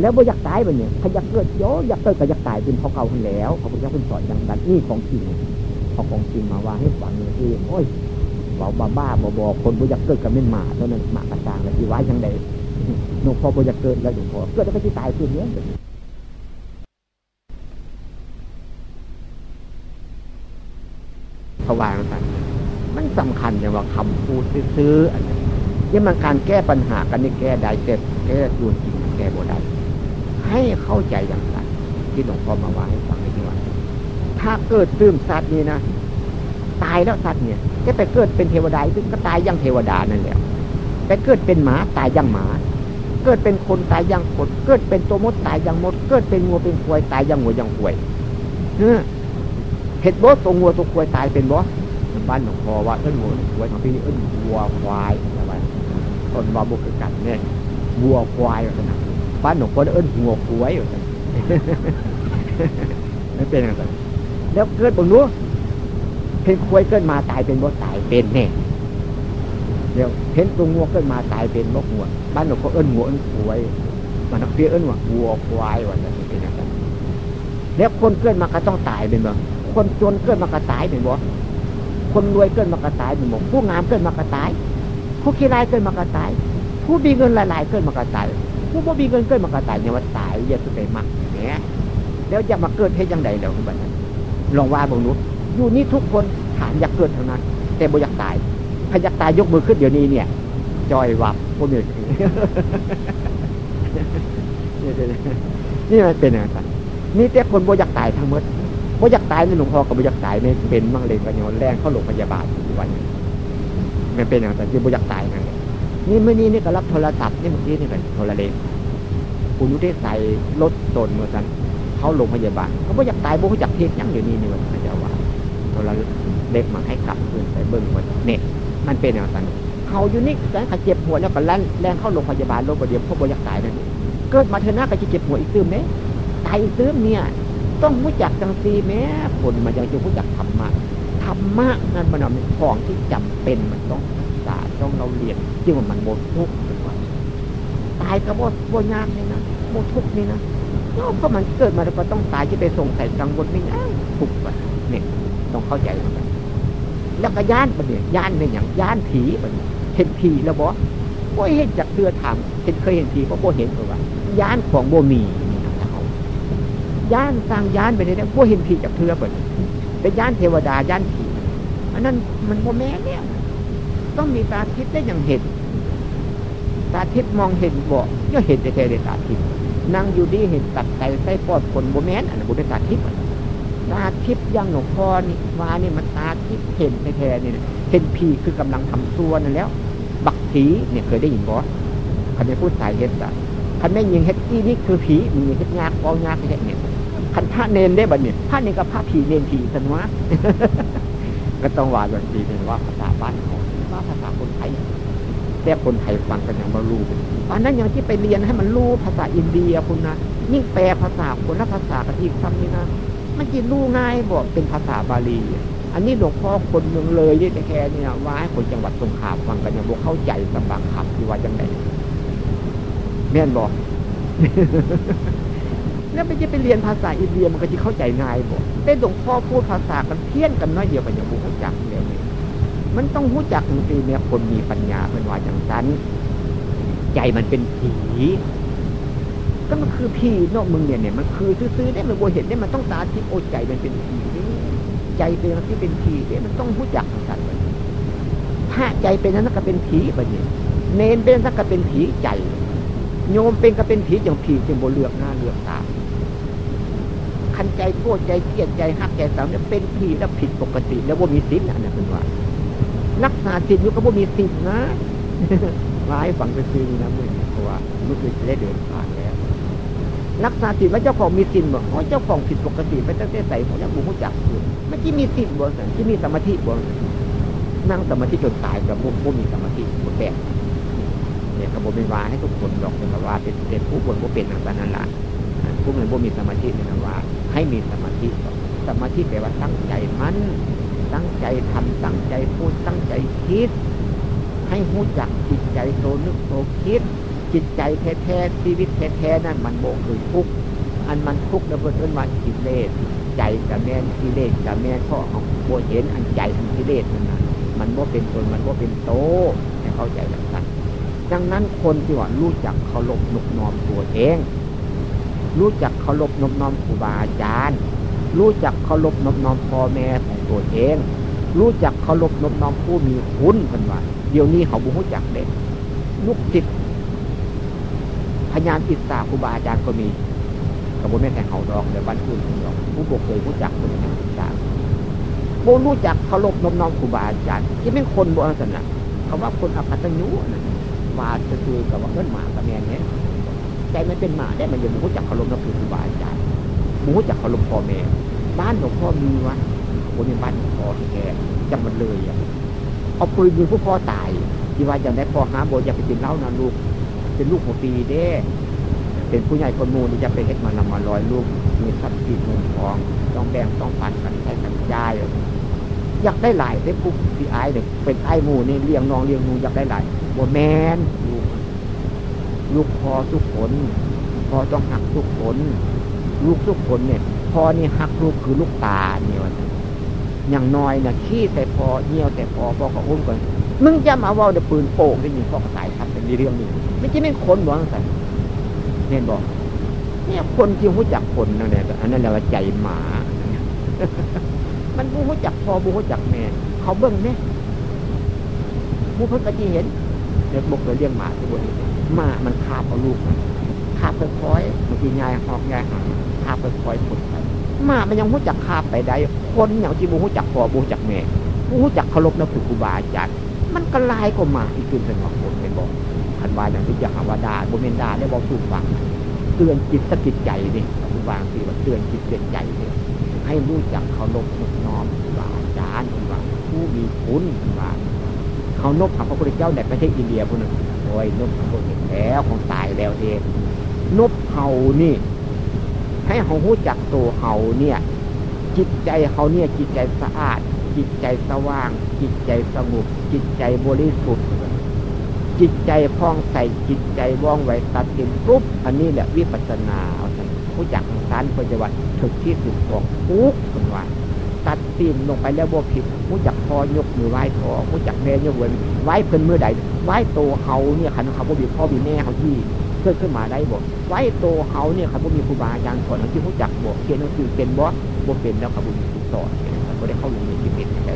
แล้วบ่อยากตายไปเนี่ยถ้าอยากเกิดโยอยากเกิดก็อยากตายเป็นเขาเก่าคนแล้วพระพุทธเจ้าคุณสอนอย่างนั้นนี่ของจริงเอาของจริงมาว่าให้ฟังเลยที่โอ้ย บาบ้าบ้าบอบอคนบุญยักเกิดกับเม่นหมาเท่านั้นหมากระจางเลยที่ไว้ยังไงหลวงพ่อบุญยักเกิดแล้วหลวงพ่อเกิดแล้วก็ที่ตายคืนนี้เขาวางกันมันสำคัญอย่างว่าคำพูดซื้ออันนี้ยังมันการแก้ปัญหากันนี่แก้ได้แก้แก้ดูจริงแก้บ่ได้ให้เข้าใจอย่างไรที่หลวงพ่อมาว่าให้ฟังในที่ว่าถ้าเกิดตื้มสัตว์นี่นะตายแล้วสัตว์เนี่ย จะไปเกิดเป็นเทวดาซึ่งก็ตายยังเทวดานั่นแหละไปเกิดเป็นหมาตายยังหมา เกิดเป็นคนตายยังคนเกิดเป็นตัวมดตายยังมด เกิดเป็นงัวเป็นควายตายยังงัวยังควายเห็ดบอสตัวงัวตัวควายตายเป็นบอสบ้านหลวงพ่อว่าเอิ้นงัวควายของพี่เอิ้นวัวควายอะไรต้นว่าบุกกันเนี่ยวัวควายอะไรบ้านหลวงพ่อเอิ้นงัวควายอะไรไม่เป็นอะไรแล้วเกิดบนนู้ เห็นควายเกิดมาตายเป็นบอสตายเป็นแน่เดี๋ยวเห็นตัวงัวเกิดมาตายเป็นบอสงัวบ้านหลวงพ่อเอิ้นงัวเอิ้นควายมันเรียเอิ้นว่าวัวควายว่าจะเป็นอะไรแล้วคนเกิดมาก็ต้องตายเป็นบ่คนจนเกิดมากระตายเป็นบ่คนรวยเกิดมากระตายเป็นบ่ผู้งามเกิดมากระตาย ผู้ขี้ร้ายเกิดมากระตาย ผู้มีเงินหลายๆเกิดมากระตาย ผู้บ่มีเงินเกิดมากระตายเนี่ยว่าตายอย่าสุดไปมักเนี่ยแล้วจะมาเกิดให้ยังไงแล้วคุณบ้านลองว่าบางนุ อยู่นี่ทุกคนถามอยากเกิดเท่านั้น แต่บ่อยากตายถ้าอยากตายยกมือขึ้นเดี๋ยวนี้เนี่ย จอยวับพวกนี้นี่มันเป็นอะไรนี่แต่คนบ่อยากตายทั้งหมดบ่อยากตายในหลวงพ่อกับบ่อยากตายในเป็นมั่งเลยกันโยนแรงเข้าโรงพยาบาลทุกวันมันเป็นอย่างไรที่บ่อยากตายนั่นนี่เมื่อนี้นี่ก็รับโทรศัพท์นี่เมื่อกี้นี่กันโทรเลงคุณยุทธใส่รถตนเมื่อสันเข้าโรงพยาบาลเขาบ่อยากตายบ่อยากเทศยังอยู่นี่นี่วันว่า โทรเล็กมาให้กลับคืนไปเบิ้งวันเน็ตมันเป็นอย่างไรเขาอยู่นี่แสนขาเจ็บหัวแล้วก็แล่นแรงเข้าโรงพยาบาลโรคประเดี๋ยวพวกบ่อยากตายนั่นเกิดมาเธอหน้าก็จะเจ็บหัวอีกตื้มเนี่ยตายอีกตื้มเนี่ย ต้องรู้จักจังซีแม้ผลมันยังจะรู้จักธรรมะธรรมะนั้นมันเป็นของที่จำเป็นมันต้องศึกษาต้องเราเรียนจึงว่ามันโมทุกข์เป็นว่าตายก็บ่บ่ยากเลยนะโมทุกข์นี่นะเพราะมันเกิดมาแล้วก็ต้องตายที่ไปส่งใส่กังวลไม่ได้ทุกข์แบบเนี่ย ต้องเข้าใจแล้วก็ย่านมันเนี่ยย่านเป็นอย่างย่านผีมันเห็นผีแล้วบ่บ่เห็นจากเรือถามเห็นเคยเห็นผีก็บ่เห็นเลยว่าย่านของโบมีย่านสร้างย่านไปเลยนะพวกเห็นผีจากเทือเปิดเป็นย่านเทวดาย่านผีอันนั้นมันโมแม่เนี่ยต้องมีตาทิพย์ได้อย่างเห็น ตาทิพย์มองเห็นบ่ก็เห็นแต่แค่ตาทิพย์นั่งอยู่ดีเห็นตัดไก่ไส้ปอดคนโมแม่นอันนั้นบุตรตาทิพย์ ตาทิพย์ยังหลวงพ่อนี่ว่านี่มันตาทิพย์เห็นแท้นี่เห็นผีคือกำลังทำซัวนั่นแล้ว บักผีเนี่ยเคยได้ยินบ่คันไม่พูดสายเห็ดอะคันไม่ยิงเห็ดที่นี่คือผีมีเห็ดยากกองยากแค่เนี่ยคันพระเนนได้บัดเนี่ยพระเนนกับพระผีเนนผีสันวะก็ต้องว่าอย่างดีเป็นว่าภาษาบ้านเขาว่าภาษาคนไทยแต่คนไทยฟังกันอย่างมารู้ตอนนั้นอย่างที่ไปเรียนให้มันรู้ภาษาอินเดียคุณนะยิ่งแปลภาษาคนละภาษากันอีกคำนี้นะ มันจะรู้ง่ายบอกเป็นภาษาบาลี อันนี้หลวงพ่อคนเมืองเลยนี่แค่เนี่ยว่าให้คนจังหวัดสงขลาฟังกันอย่างบอกเข้าใจสบางคำที่ว่าจังไงแม่นบอกแล้วไม่จะไปเรียนภาษาอินเดียมันก็จะเข้าใจง่ายบ่แต่หลวงพ่อพูดภาษากันเพี้ยนกันน้อยเดียวกันอย่างบุรู้จักเดียวนี่มันต้องรู้จักจริงๆเนี่ยคนมีปัญญาเป็นว่าอย่างนั้นใจมันเป็นผี ก็มันคือผีนอกมึงเนี่ยเนี่ยมันคือซื้อๆได้มันบวเห็นได้มันต้องตาทิพย์โอ้ใจมันเป็นผีใจเป็นที่เป็นผีเนี่ยมันต้องรู้จักกันเลยถ้าใจเป็นนั้นก็เป็นผีไปเนี่ยเนนเป็นนั้นก็เป็นผีใจ โยมเป็นก็เป็นผีอย่างผีจึงโบเลือกหน้าเลือกตาคันใจโกรธใจเกลียดใจหักใจสาวเนี่ยเป็นผีแล้วผิดปกติ แล้วว่ามีศีลนะเนี่ยเป็นว่ารักษาศีลอยู่ก็ว่ามีศีลนะมาให้ฝังไปซื้อนะเมื่อเพราะว่ามื่อคืนจะได้เดินผ่าน รักษาศีลว่าเจ้าของมีศีลบ่เพราเจ้าของผิดปกติไปตั้งแต่ใส่ของยังบุหุจักคือไม่ที่มีศีลบ่ที่มีสมาธิบ่นั่งสมาธิจนตายกับบุบุมีสมาธิหมดแบบเนี่ยกระบอกเป็นวาให้ทุกคนดอกเป็นว่าเป็นเป็นผู้บนผู้เป็นอย่างนั้นละผู้นั้นผู้มีสมาธิเป็นว่า ให้มีสมาธิสมาธิแปลว่าตั้งใจมันตั้งใจทำตั้งใจพูดตั้งใจคิด ให้หูจักจิตใจโตนึกโตคิด จิตใจแท้ๆชีวิตแท้ๆนั่นมันโบคือทุกอันมันทุกแล้วเพื่อนว่ากิเลสใจกับแม่กิเลสกับแม่นเพราะเอาโบเห็นอันใจอันกิเลสมันนะมันโบเป็นตนมันโบเป็นโตให้เข้าใจแบบนั้นดังนั้นคนที่ว่ารู้จักเคารพนบนอมตัวเอง รู้จักเคารพนบนอมครูบาอาจารย์ รู้จักเคารพนบนอมพ่อแม่ของตัวเอง รู้จักเคารพนบนอมผู้มีคุณเป็นว่าเดี๋ยวนี้เขาบุรู้จักเด็กลูกศิษย์ พยานอิสาครูบาอาจารย์ก็มีกระบวนแม่แต่เขาดองเดี๋ยวบ้านคุณดองผู้ปกเคยรู้จักคนนี้อิสาโบรู้จักเคารพนบน้อมครูบาอาจารย์ที่ไม่คนโบราณสนะคำว่าคนอัตยุนะมาจะคือกับว่าเงินหมากับแมนเนี่ยใจมันเป็นหมาได้มันยังรู้จักเคารพนับถือครูบาอาจารย์รู้จักเคารพพ่อแม่บ้านหลวงพ่อมีวะคนในบ้านหลวงพ่อแกจำมันเลยอะเอาปืนยิงผู้พ่อตายที่ว่าอย่างได้พ่อหาโบอยากไปกินเหล้านะลูก เป็นลูกหัวปีเด้ เป็นผู้ใหญ่คนมูนี่จะไปเฮ็ดมานำมาลอยลูก มีทรัพย์สินเงินทอง ต้องแบ่งต้องปันกันใช้กันจ่ายอยากได้หลายได้ปุ๊บพี่ไอ้เด็กเป็นไอ้หมูนี่เลี้ยงน้องเลี้ยงนูอยากได้หลายบแมนลูกลูกพอทุกคนพอต้องหักทุกคนลูกทุกคนเนี่ยพอนี่หักลูกคือลูกตาเนี่ยวอย่างน้อยเนี่ยขี้แต่พอเงี้ยวแต่พอพอเขอุ้มก่อนมึงจะมาว่าเดี๋ยวปืนโป่งได้ยินพ่อตายค รับเรื่องนี้ไม่ใช่ไม่คนบอกสั่นเนี่ยบอก เนี่ยคนที่รู้จักคนนั่นแหละอันนั้นแหละว่าใจหมามันบูรู้จักพอบูรู้จักแม่ เขาเบิ้งเนี่ยบูเพิ่งกะจีเห็นเด็กบกเลยเลี้ยงหมาที่บนหมามันคาบเอาลูกคาบค่อยๆบางทียายหอกยายหางคาบค่อยๆผลไปหมามันยังรู้จักคาบไปได้ คนอย่างที่บูรู้จักพอบูรู้จักแม่บูรู้จักเคารพนับถือครูบาอาจารย์มันก็ลายก็มาอีกขึ้นเป็นของคนเป็นบอก วาอย่างที่จะหาวาดาบุเมนดาได้บอกสูงฟังเตือนจิตสกิดใจนี่ครูบาทีว่าเตือนจิตเตือนใจนี่ให้รู้จักเคารพน้อมครูบาอาจารย์ครูบาผู้มีคุณครูบาเขานบของพระพุทธเจ้าในประเทศอินเดียพวกนั้นโอ้ยนบของพระเจ้แล้วของตายแล้วเองนบเฮานี่ ให้เขารู้จักตัวเฮาเนี่ย จิตใจเขาเนี่ยจิตใจสะอาด จิตใจสว่าง จิตใจสงบจิตใจบริสุทธิ์ จิตใจพองใสจิตใจว่องไวตัดสินปุ๊บอันนี้แหละวิปัสนาเอาใส่ผู้จักทางสารปัจจุบันถึกที่สุดของทุกคนว่าตัดสินลงไปแล้วบ่ผิดผู้จักพอยกมือไหว้ทอผู้จักแม่ยกเว้นไหว้เพิ่นเมื่อใดไหว้โตเขาเนี่ยขันเขาบ่มีพ่อมีแม่เขาที่เกิดขึ้นมาได้บ่ไหว้โตเขาเนี่ยเขาบ่มีครูบาอาจารย์สอนที่ผู้จักบ่เขียนหนังสือเป็นบ่บ่เป็นแล้วเขาบ่มีครูสอนเขาได้เข้าโรงเรียนที่เป็นไง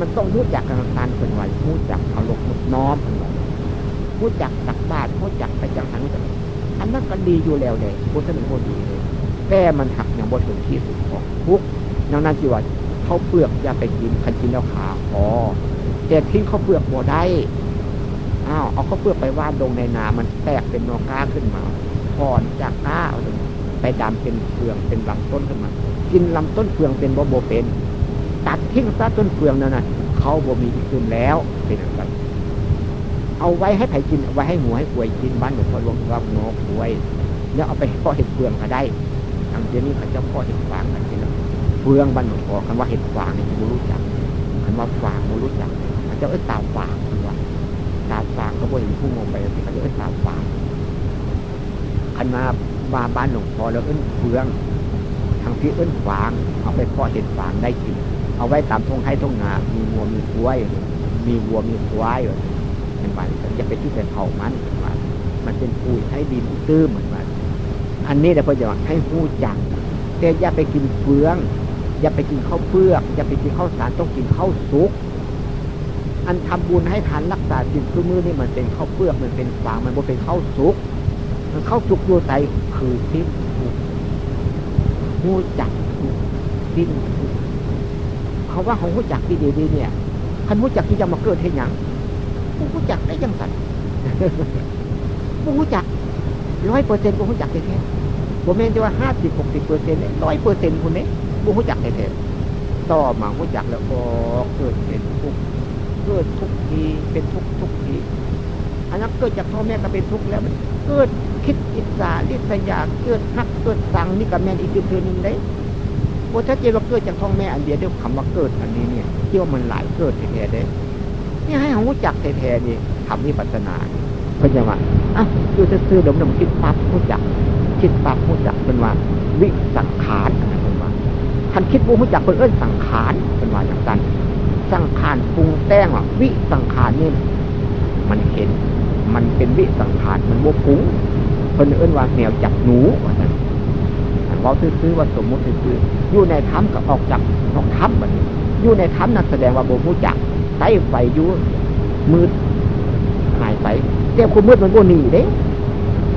มันต้องรู้จักการการเป็นไว้รู้จักเคารพน้อม รู้จักตักบาตรรู้จักไปจังหันอันนั้นก็ดีอยู่แล้วเลยบุญสนุนบุญดีเลยแต่มันหักอย่างบทถึงที่สุดของทุกดังนั้นจีว่าเขาเปลือกอย่าไปกินคันกินแล้วขาพอแต่ทิ้งเขาเปลือกบ่ได้อ้าวเอาเขาเปลือกไปวาดลงในนามันแตกเป็นนอก้าขึ้นมาพอนจากก้าเอาไปดำเป็นเปลืองเป็นลำต้นขึ้นมา กินลำต้นเปลืองเป็นโบโบเป็น ตัดทิ้งซะต้นเปลืองนั่นน่ะเขาบ่มีอีกคืนแล้วเป็นอะไร เอาไว้ให้ไผ่กินไว้ให้หัวให้ป่วยกินบ้านหลวงพ่อหลวงว่างอป่วย แล้วเอาไปพ่อเห็ดเปลืองก็ได้ทางเดี๋ยวนี้เขาจะพ่อเห็ดฟางกันทีละเปลืองบ้านหลวงพ่อคำว่าเห็ดฟางเนี่ยไม่รู้จักคำว่าฟางไม่รู้จักเขาจะเอ้ตาฟางคือว่าตาฟางก็บ่เห็นผู้งงไปเขาจะเอ้ตาฟางคันมามาบ้านหลวงพ่อแล้วเอ้นเปลืองทางที่เอ้นฟาง เอาไปพ่อเห็ดฟางได้กิน เอาไว้ตามทุ่งไร่ทุ่งนา มีวัวมีควาย มีวัวมีควาย เป็นวันจะเป็นที่เป็นเผามันเป็นวันมันเป็นปุ๋ยให้ดินตื้มเหมือนวันอันนี้เดี๋ยวพอจะให้หู้จักแต่อย่าไปกินเฟือง อย่าไปกินข้าวเปลือก อย่าไปกินข้าวสารต้องกินข้าวสุกอันทำบุญให้ทานรักษาสิ่งทุมือนี่มันเป็นข้าวเปลือกมันเป็นฟางมันบ่เป็นข้าวสุกมันข้าวสุกโยใจคือทิ้งหู้จักทิ้งเขาว่าของหู้จักดีดีเนี่ยคันหู้จักที่จะมาเกิดให้ยัง กูรู้จักได้ยังสันหู้จักร้อยเปอร์เซ็นต์กูรู้จักแท้ๆผมเองจะว่าห้าสิบหกสิบเปอร์เซ็นต์ร้อยเปอร์เซ็นต์คนนี้กูรู้จักแท้ๆต่อมาหู้จักแล้วก็เกิดเป็นทุกเกิดทุกทีเป็นทุกทุกทีอันนั้นเกิดจากพ่อแม่ก็เป็นทุกข์แล้วมันเกิดคิดอิสาลิษยาเกิดหักเกิดสังนี่กับแม่อีกเดือนหนึ่งได้ว่าถ้าเจว่าเกิดจากท้องแม่อันเดียวเดียคำว่าเกิดอันนี้เนี่ยเที่ยวมันหลายเกิดแท้ๆได้ นี่ให้เขาจักแท้ๆนี่ทำนี่ปัสนาเพื่อนจะว่าอะอยู่ซื่อๆเดี๋ยวมันคิดปั๊บผู้จัก คิดปั๊บผู้จักเป็นว่า วิสังขารอะไรเป็นว่าคันคิดผู้จักเป็นเอื้นสังขารเป็นว่าอย่างนั้นสังขารปรุงแต่งว่าวิสังขารนี่มันเห็น มันเป็นวิสังขารมันโมปุ้งเพิ่นเอื้นว่าแนวจับหนูว่านั้นเราซื้อว่าสมมุติซื้ออยู่ในถ้ำกับออกจากนอกถ้ำแบบนี้อยู่ในถ้ำนั้นแสดงว่าโบมูจัก ใต้ไฟอยู่มืดหายไปเต่คุณมืดมันโบหนีเด้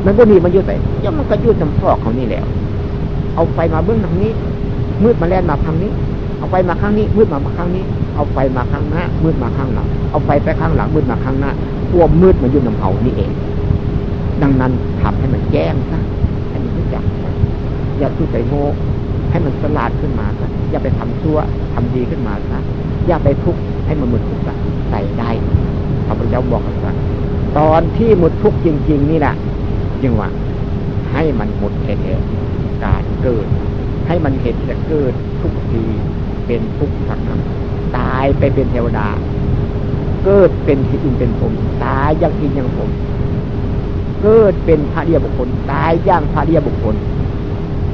มันโบหนีมันอยู่ไหนย่อมมันก็ยุ่จำซอกเขานี่แล้ว เอาไฟมาเบื้องทางนี้ มืดมาแล่นมาทางนี้ เอาไฟมาข้างนี้ มืดมาข้างนี้ เอาไฟมาข้างหน้า มืดมาข้างหลัง เอาไฟไปข้างหลังมืดมาข้างหน้าควมมืดมันยุ่นำเอานี่เอง ดังนั้นทำให้มันแจ้งซะให้มันรู้จักอย่าตู้ใจโง่ให้มันสลาดขึ้นมาซะอย่าไปทำชั่วทำดีขึ้นมาซะอย่าไปทุกข์ ให้มันหมดทุกข์ใส่ได้พระพุทธเจ้าบอกกันว่าตอนที่หมดทุกข์จริง ๆ นี่แหละจึงว่า ให้มันหมดแท้ๆการเกิด ให้มันเห็นจะเกิดทุกทีเป็นทุกข์ทั้งนั้นตายไปเป็นเทวดา เกิดเป็นที่อื่นเป็นผมตายยังอินยังผม เกิดเป็นพระเดียบุคคล ตายย่างพระเดียบุคคล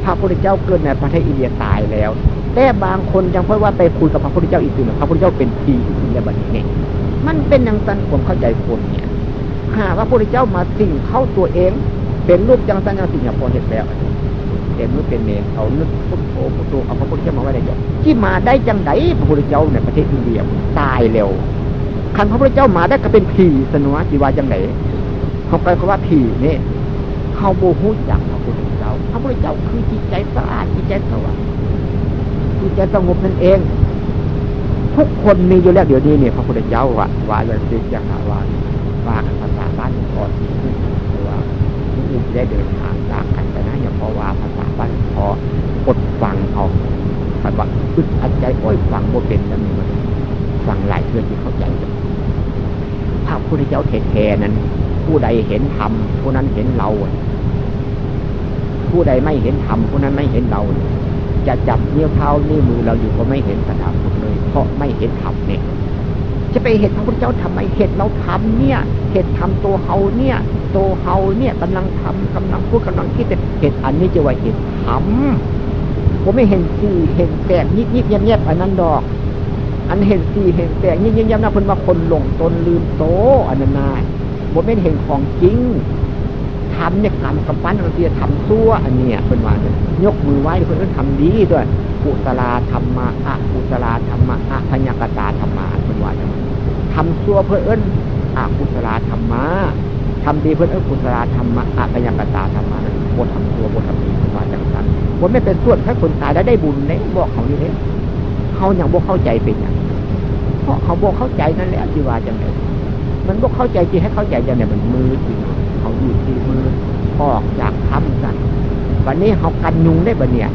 พระพุทธเจ้าเกิดในประเทศอินเดียตายแล้ว แต่บางคนยังพราะว่าไปคุยกับพระพุทธเจ้าอีกทีหนึ่งพระพุทธเจ้าเป็นผีอินเดียบันนี้นี่มันเป็นอย่างสันผมเข้าใจคนเนี่ยหาว่าพระพุทธเจ้ามาสิ่งเข้าตัวเอง เป็นรูปจังสันยังสิ่งอย่างพอเห็นแล้วเห็นว่าเป็นเนรเอานึกพุทโธพุทโธเอาพระพุทธเจ้ามาไว้ในใจที่มาได้จังไดพระพุทธเจ้าในประเทศอินเดียตายเร็วคันพระพุทธเจ้ามาได้ก็เป็นผีสนวจีวาจังไหนเขาไปคำว่าผีเนี่ยเขาโมหูจักพระพุทธเจ้าพระพุทธเจ้าคือจิตใจสะอาดจิตใจสว่าง จิตใจสงบนั่นเอง ทุกคนมีอยู่แล้วเดี๋ยวนี้เนี่ยพระพุทธเจ้าว่าว่าเลยสิจักรวาลว่าภาษาบ้านก่อนที่ว่าที่ได้เดินทางจากกันไปนะอย่าพอว่าภาษาบ้านพอกดฟังเขาคันว่าอึดอัดใจอ้ยฟังโมเป็นแล้วมีมันฟังหลายเพื่อนที่เข้าใจพระพุทธเจ้าแท้ๆนั้น ผู้ใดเห็นธรรมผู้นั้นเห็นเรา ผู้ใดไม่เห็นธรรมผู้นั้นไม่เห็นเรา จะจับเนี้ยวเท้านิ้วมือเราอยู่ก็ไม่เห็นสถาคตเลย เพราะไม่เห็นธรรมเนี่ยจะไปเห็นพระพุทธเจ้าทำไมเห็นเราทำเนี่ยเห็นทำตัวเฮาเนี่ยตัวเฮาเนี่ยกำลังทำกำลังพูดกำลังคิดแต่เห็นอันนี้จะว่าเห็นธรรมผมไม่เห็นสี่เห็นแตกยิบยิบเงียบเงียบอันนั้นดอก อันเห็นสี่เห็นแตกยิบยิบเงียบนะเพิ่นว่าคนหลงตนลืมโตอันนั้นนายผมไม่เห็นของจริง ทำเนี่ยทำกับปั้นเราเสียทำซั่วอันเนี้ยเป็นว่าเนี่ยยกมือไหว้เพื่อนทำดีด้วยกุศลาธรรมะอะกุศลาธรรมะอะพญากตาธรรมะเป็นว่าอย่างทำซั่วเพื่อนอะกุศลาธรรมะทำดีเพื่อนเอิ้นกุศลาธรรมะอะพญากตาธรรมะบททำซั่วบททำดีเป็นว่าอย่างนั้นผมไม่เป็นส่วนถ้าคนตายแล้วได้บุญเนี่ยบอกเขานี่เนี่ยเขาอย่างบอกเข้าใจเป็นอย่างเพราะเขาบอกเข้าใจนั่นแหละที่ว่าจังไงมันบอกเข้าใจจริงให้เข้าใจจังไงมันมือจริง เขาอยู่ที่มือออกจากถ้ำกันวันนี้เขากันยุงได้บะเนี่ย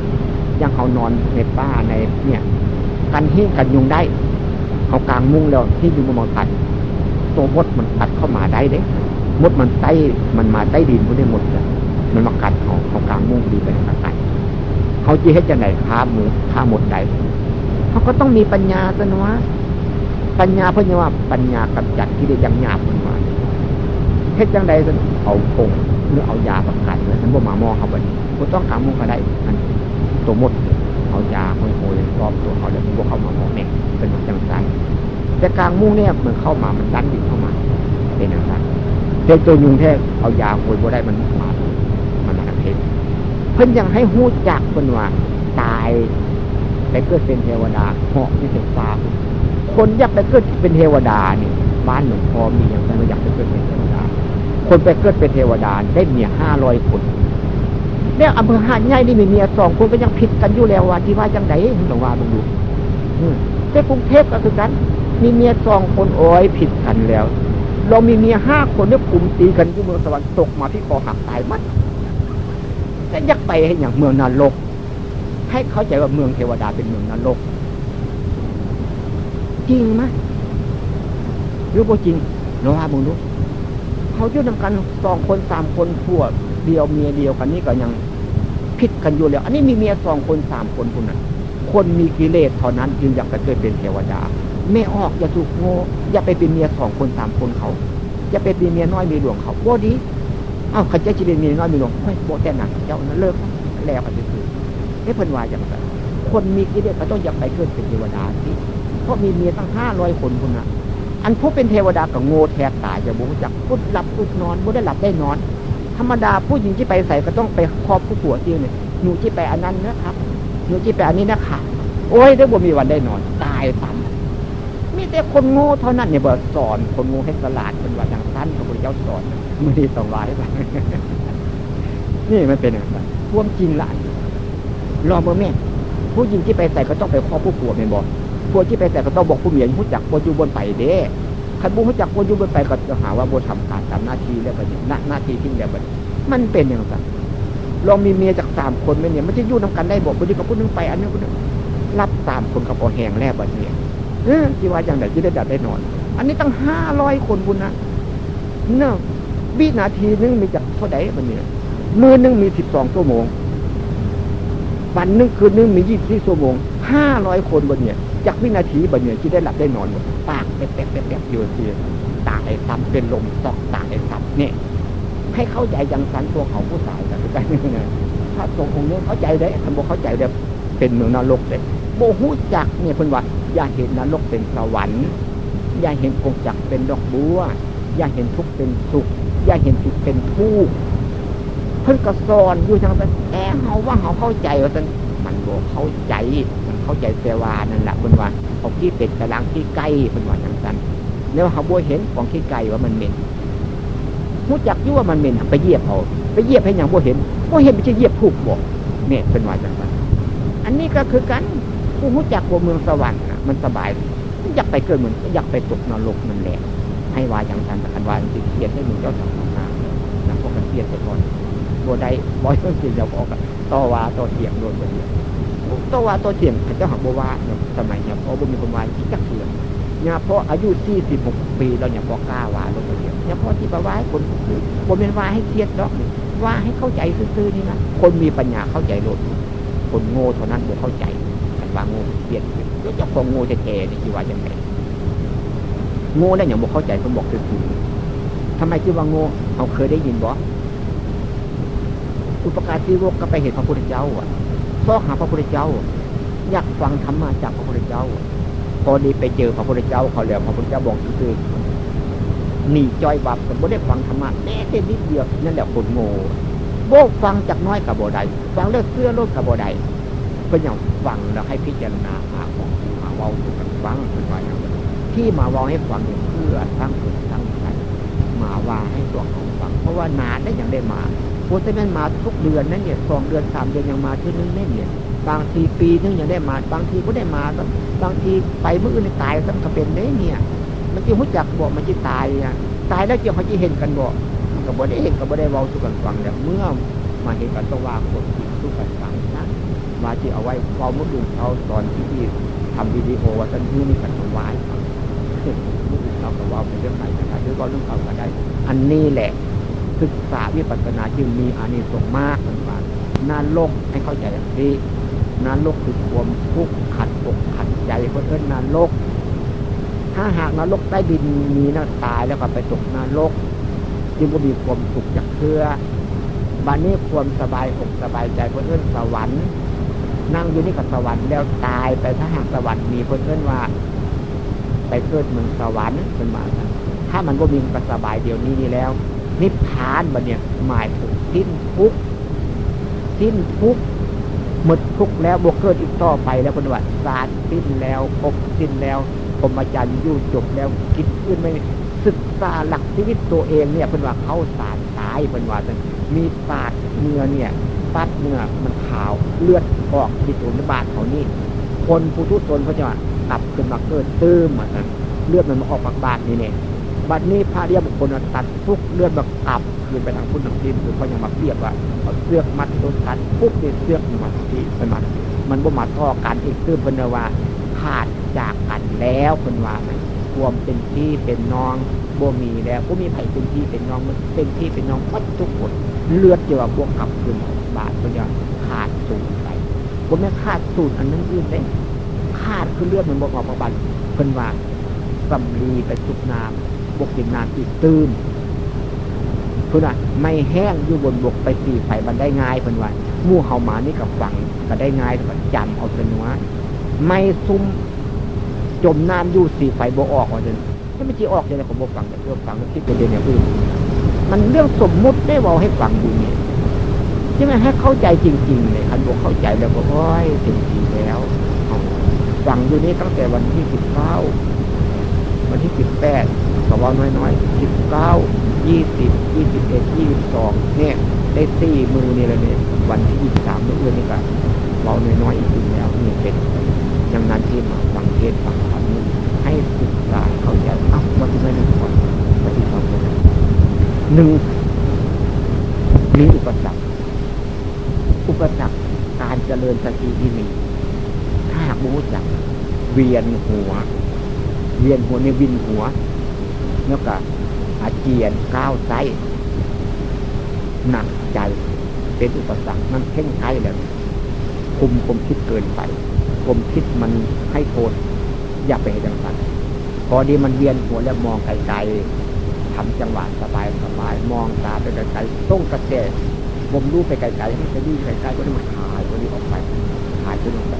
ยังเขานอนในป้าในเนี่ย กันหิ้งกันยุงได้เขากลางมุ้งแล้วที่ยุงมันกัดตัวมดมันกัดเข้ามาได้เด้มดมันไต้มันมาใต้ดินไม่ได้หมดเลยมันมากัดเขาเขากลางมุ้งดีไปกัดเขาจีให้จะไหนฆ่าหมูฆ่าหมดใดเขาก็ต้องมีปัญญาสนวะปัญญาเพื่อว่าปัญญากำจัดที่ได้ยังหยาบมันมา เฮ็ดจังใดเอาคงหรือเอายาประกันเลยฉันบ่มามอเขาไปกูต้องกางมุงก็ได้อันตัวมดเอายาโอยโอยรอบตัวเขาแล้วพวกเขามามองเนี่ยเป็นจังไงแต่กลางมุ้งเนี่ยเมันเข้ามามันดันดินเข้ามา เป็นอย่างนั้นเด็กตัวยุงแท้เอายาโอยบ่ได้มันมามันมาเทศเพิ่นยังให้หู้จักคนว่าตายไปเกิดเป็นเทวดาเหาะที่เป็นฟ้าคนอยากไปเกิดเป็นเทวดานี่บ้านหลวงพ่อมีอย่างไรอยากไปเกิดเป็นเทวดา คนไปเกิดเป็นเทวดาได้เมียห้าร้อยคนเนี่ยอำเภอหาดใหญ่นี่มีเมียสองคนก็ยังผิดกันอยู่แล้วว่าที่ว่าจังไดหลวงว่ามึงดูแต่กรุงเทพก็คือกัน มีเมียสองคนโอ้ยผิดกันแล้ว เรามีเมียห้าคนเนี่ยกลุ่มตีกันที่เมืองสวรรค์ตกมาที่คอหักตายมัดแต่ยักไปให้อย่างเมืองนรก ให้เข้าใจว่าเมืองเทวดาเป็นเมืองนรก จริงไหมหรือบ่จริงหลวงว่ามึงดู เขาอยู่นำกันสองคนสามคนผัวเดียวเมียเดียวกันนี่ก็ยังผิดกันอยู่แล้ว อันนี้มีเมียสองคนสามคนคนนั้นคนมีกิเลสเท่านั้นจึงอยากจะเกิดเป็นเทวดา ไม่ออกอย่าถูกโง่อย่าไปเป็นเมียสองคนสามคนเขาอย่าไปเป็นเมียน้อยมีหลวงเขาบ่ดีเอ้าขันจะจะเป็นเมียน้อยมีหลวงไม่โบแต่หนักเจ้านั้นเลิกแล้วกันคือไอ้เพิ่นว่าอย่างไรคนมีกิเลสก็ต้องอยากไปเกิดเป็นเทวดาสิเพราะมีเมียตั้งห้าร้อยคนคนนั้น อันผู้เป็นเทวดากับโง่แทบตายจะบุจักพุดหลับพุดนอนบุได้หลับได้นอน ธรรมดาผู้หญิงที่ไปใส่ก็ต้องไปครอบผู้ผัวจริงเนี่ยหนูที่ไปอันนั้นนะครับหนูที่ไปอันนี้นะคะโอ้ยได้บ่มีวันได้นอน ตายต่ำมีแต่คนโง่เท่านั้นเนี่ยบอสอน คนโง่ให้สลาดเป็นว่าอย่างสั้นพระพุทธเจ้าสอนไม่ได้ตองร้ายไปนี่มันเป็นอะไรพ่วงจริงหลายรอเมื่อแม่ผู้หญิงที่ไปใส่ก็ต้องไปข้อบผู้ผัวเป็นบอ กผัวที่ไปใส่ก็ต้องบอกผู้เมียผู้จักผู้อยู่บนไปเด้ขันบุผู้จักผู้อยู่บนไปก็จะหาว่าบุทำการตามหน้าที่แล้วก็เนี่ยหน้าที่ที่แล้วก็มันเป็นอย่างไรลองมีเมียจากสามคนไหมเนี่ยมันจะยู่นำกันได้บอกคนนี้กับคนนึงไปอันนี้คนนึงรับสามคนกับพอแหงแล้วบัดเนี่ยอที่ว่าอย่างไรที่ได้ดับได้นอน อันนี้ตั้งห้าร้อยคนบุญนะเนาะวินาทีนึงมีจากเท่าไหร่บัดเนี่ยมือนึงมีสิบสองชั่วโมง วันนึงคืนนึงมียี่สิบชั่วโมงห้าร้อยคนบนเนี่ยจากวินาทีบนเนี่ยที่ได้หลับได้นอนหมดปากแป๊บแป๊บแป๊บอยู่ที่ตายซ้ำเป็นลมตอกตายซ้ำเนี่ยให้เข้าใจยังสันตัวเขาผู้สายกันไปนี่ไงถ้าตรงองค์นี้เข้าใจได้ทำบอกเข้าใจเด้เป็นเมืองนรกเลยโบหูจักเนี่ยเพิ่นว่าอย่าเห็นนรกเป็นสวรรค์ อย่าเห็นกงจักเป็นดอกบัว อย่าเห็นทุกข์เป็นสุข อย่าเห็นผิดเป็นทุกข์ พิ่นก็สอนอยู่ทางนั้นแอบเขาว่าเขาเข้าใจว่าท่านมันโบเข้าใจมันเข้าใจแต่ว่านั่นแหละเพิ่นว่าเอาที่เป็ดกระลังที่ใกล้เพิ่นว่าอย่างนั้นแล้วเขาโบเห็นของที่ไกลว่ามันเหม็นรู้จักยู่ว่ามันเหม็นไปเยียบเขาไปเยียบให้อย่างโบเห็นโบเห็นไม่ใช่เยียบถูกบอกเนี่ยเป็นว่าอย่างนั้นอันนี้ก็คือกันผู้รู้จักว่าเมืองสวรรค์นะมันสบายอยากไปเกิดเหมือนอยากไปตกนรกนั่นแหละให้วาอย่างนั้นแต่คันวาจิตเทียนให้มึงเจ้าทำงานะพวกกันเทียนไปก่อน ตัวใดบอยต้นเสียงยาวอกต่อว่าต่อเทียงโดนไปเดียต่อว่าต่อเทียงเจ้าหักบัวาสมัยเนี่ยพอบุญมีคนวายที่จักเถื่อนเนี่ยพออายุสี่สิบหกปีเราเนี่ยพอกล้าว่าลงไปเดียเนี่ยพอที่ประวายคนบนเป็นว่าให้เทียดดอกว่าให้เข้าใจซื่อๆนี่นะคนมีปัญญาเข้าใจโลดคนโง่เท่านั้นบ่เข้าใจกันว่าโง่เปลี่ยนก็จะของโง่จะแก่เนี่ยที่ว่าอย่างไรโง่ได้อย่างบ่เข้าใจผมบอกคือๆทำไมที่ว่าโง่ เอาเคยได้ยินบ่ อุปการที่โลกก็ไปเห็นพระพุทธเจ้าอะซอกหาพระพุทธเจ้า อยากฟังธรรมะจากพระพุทธเจ้า พอดีไปเจอพระพุทธเจ้าเขาแล้วพระพุทธเจ้าบอกคือหนีจอยบับแต่บ่ได้ฟังธรรมะแม้แต่นิดเดียวนั่นแหละคนโง่โบกฟังจากน้อยกับโบไดฟังเลือกเสื้อโลดกับโบไดเพื่อย่างฟังแล้วให้พิจารณาหาของหาเว้าถูกกันฟังเป็นว่าอย่างที่มาว่าให้ฟังเนี่ยเพื่อทั้งคนทั้งใจมาว่าให้ตัวเขาฟัง เพราะว่านานได้ยังได้มา โอ้แต่มันมาทุกเดือนนั่นเนี่ยสองเดือนสามเดือนยังมาที่นึงแน่เนี่ย บางทีปีนึงยังได้มา บางทีก็ได้มาบางทีไปเมื่ออื่นตายซ้ำก็เป็นเนี่ย มันจะหุ่จักบอกมันจะตายอะตายแล้วเจ้าเขาจะเห็นกันบอกก็บ่ได้เห็นก็บ่ได้เว้าสุกันฟังแต่เมื่อมาเห็นกันต้องว่าคนที่สุกันฟังนะมาที่เอาไว้เว้าเมื่อคืนเขาตอนที่ที่ทำวิดีโอว่าท่านที่นี่กันถวายเมื่อคืนเราก็ว่าเป็นเรื่องไหนนะครับหรือว่าเรื่องเขาก็ได้ อันนี้แหละ ศึกษาวิปัสสนาจึงมีอานิสงส์มากเป็นว่านานโลกให้เข้าใจอย่างนี้นานโลกคือความทุกข์ขัดอกขัดใจเพราะเอิ้นนานโลกถ้าหากนรกใต้ดินมีนะตายแล้วก็ไปตกนรก จึงก็มีความสุขจากเพื่อบ้านนี้ความสบายอกสบายใจเพื่อนสวรรค์นั่งอยู่นี่กับสวรรค์แล้วตายไปถ้าหากสวรรค์มีเพื่อนว่า ไปเกิดเมืองสวรรค์เป็นมาถ้ามันก็มีก็สบายเดียวนี้นี่แล้ว นิพพานบันเนี่ยหมายถึงสิ้นทุกสิ้นทุกหมดทุกแล้วบวกเกิดอีกต่อไปแล้วเป็นว่าศาสตร์สิ้นแล้วครบสิ้นแล้วพรมจรรย์ยู่จบแล้วคิดขึ้นไม่ศึกษาหลักชีวิตตัวเองเนี่ยเป็นว่าเขาสารตายเป็นว่ามีปาดเนื้อเนี่ยปัดเนื้อมันขาวเลือดออกที่ตุนบาดเขานี่คนผู้ทุศนเขาจะกลับขึ้นมาเกิดตื้มเหมือนกันเลือดมันมาออกปากบาดนี่เนี่ย บัดนี้พระเดียบุคคลตัดทุกเลือดมากลับคืนไปทางพุ่นทางดินคือเขายังมาเปรียบว่าเอาเสือกมัดโดนตัดปุ๊บเนี่ยเสือกมาที่เป็นมันมันบ่มาท่อกันอีกตื้มเป็นว่าขาดจากกันแล้วเป็นว่าความเป็นพี่เป็นน้องบ่มีแล้วก็มีไผ่เป็นพี่เป็นน้องมันเป็นพี่เป็นน้องมัดทุกคนเลือดเจาพวกขับขึ้นบาดตัวอย่างขาดสูญไปบ่แม่ขาดสูญอันนั้นอื่นได้ขาดคือเลือดมันบอกออกมาบันเพิ่นว่าสำลีไปสุกน้ำ บกกินน้ำอีกตื้มเพื่อนไม่แห้งอยู่บนบกไปตีไฟมันได้ง่ายเพิ่อนว่ามู่เฮามานี่กับฝังก็ได้ง่ายแต่จำเอาเป็นว่าไม่ซุ่มจมน้ำยู่สีไฟโบออกอะเดินถ้าไม่จีออกเลยนะผมบอกฟังแต่เรื่องฟังคิดเดียวเนี่ยคือมันเรื่องสมมุติได้บอกให้ฟังดูเนี่ยใช่ไหมให้เข้าใจจริงๆเลยคันบอกเข้าใจแล้วก็โอ้ยจริงแล้วฟังอยู่นี่ตั้งแต่วันที่สิบเก้าวันที่สิบแปด สว่าน้อยๆสิบเก้ายี่สิบยี่สิบเอ็ดยี่สิบสองเนี่ยได้สี่มือนี่เลยเนี่ยวันที่ยี่สิบสามเมื่อเดือนนี้ก็เราน้อยๆอีกทีแล้วนี่เป็นอย่างนั้นที่มาฟังเทศฟังธรรมนี้ให้ศึกษาเข้าใจอ้าวันที่ไม่หนึ่งคนวันที่สองคนหนึ่งมีอุปสรรคอุปสรรคการเจริญสติที่มีถ้าหากรู้จักเวียนหัว เวียนหัวในวินหัว แล้วก็อาเจียนก้าวไส้หนักใจเป็นอุปสรรคมันเพ่งไส้แล้วคุมคมคิดเกินไปคมคิดมันให้โทษ อย่าไปให้ดังสันพอดีมันเวียนหัวแล้วมองไกลๆทำจังหวะสบายสบายมองตาไปไกลๆต้องกระแสผมรู้ไปไกลๆให้จะดีไกลๆก็ได้มันหายก็นี้ออกไปหายไปลงไป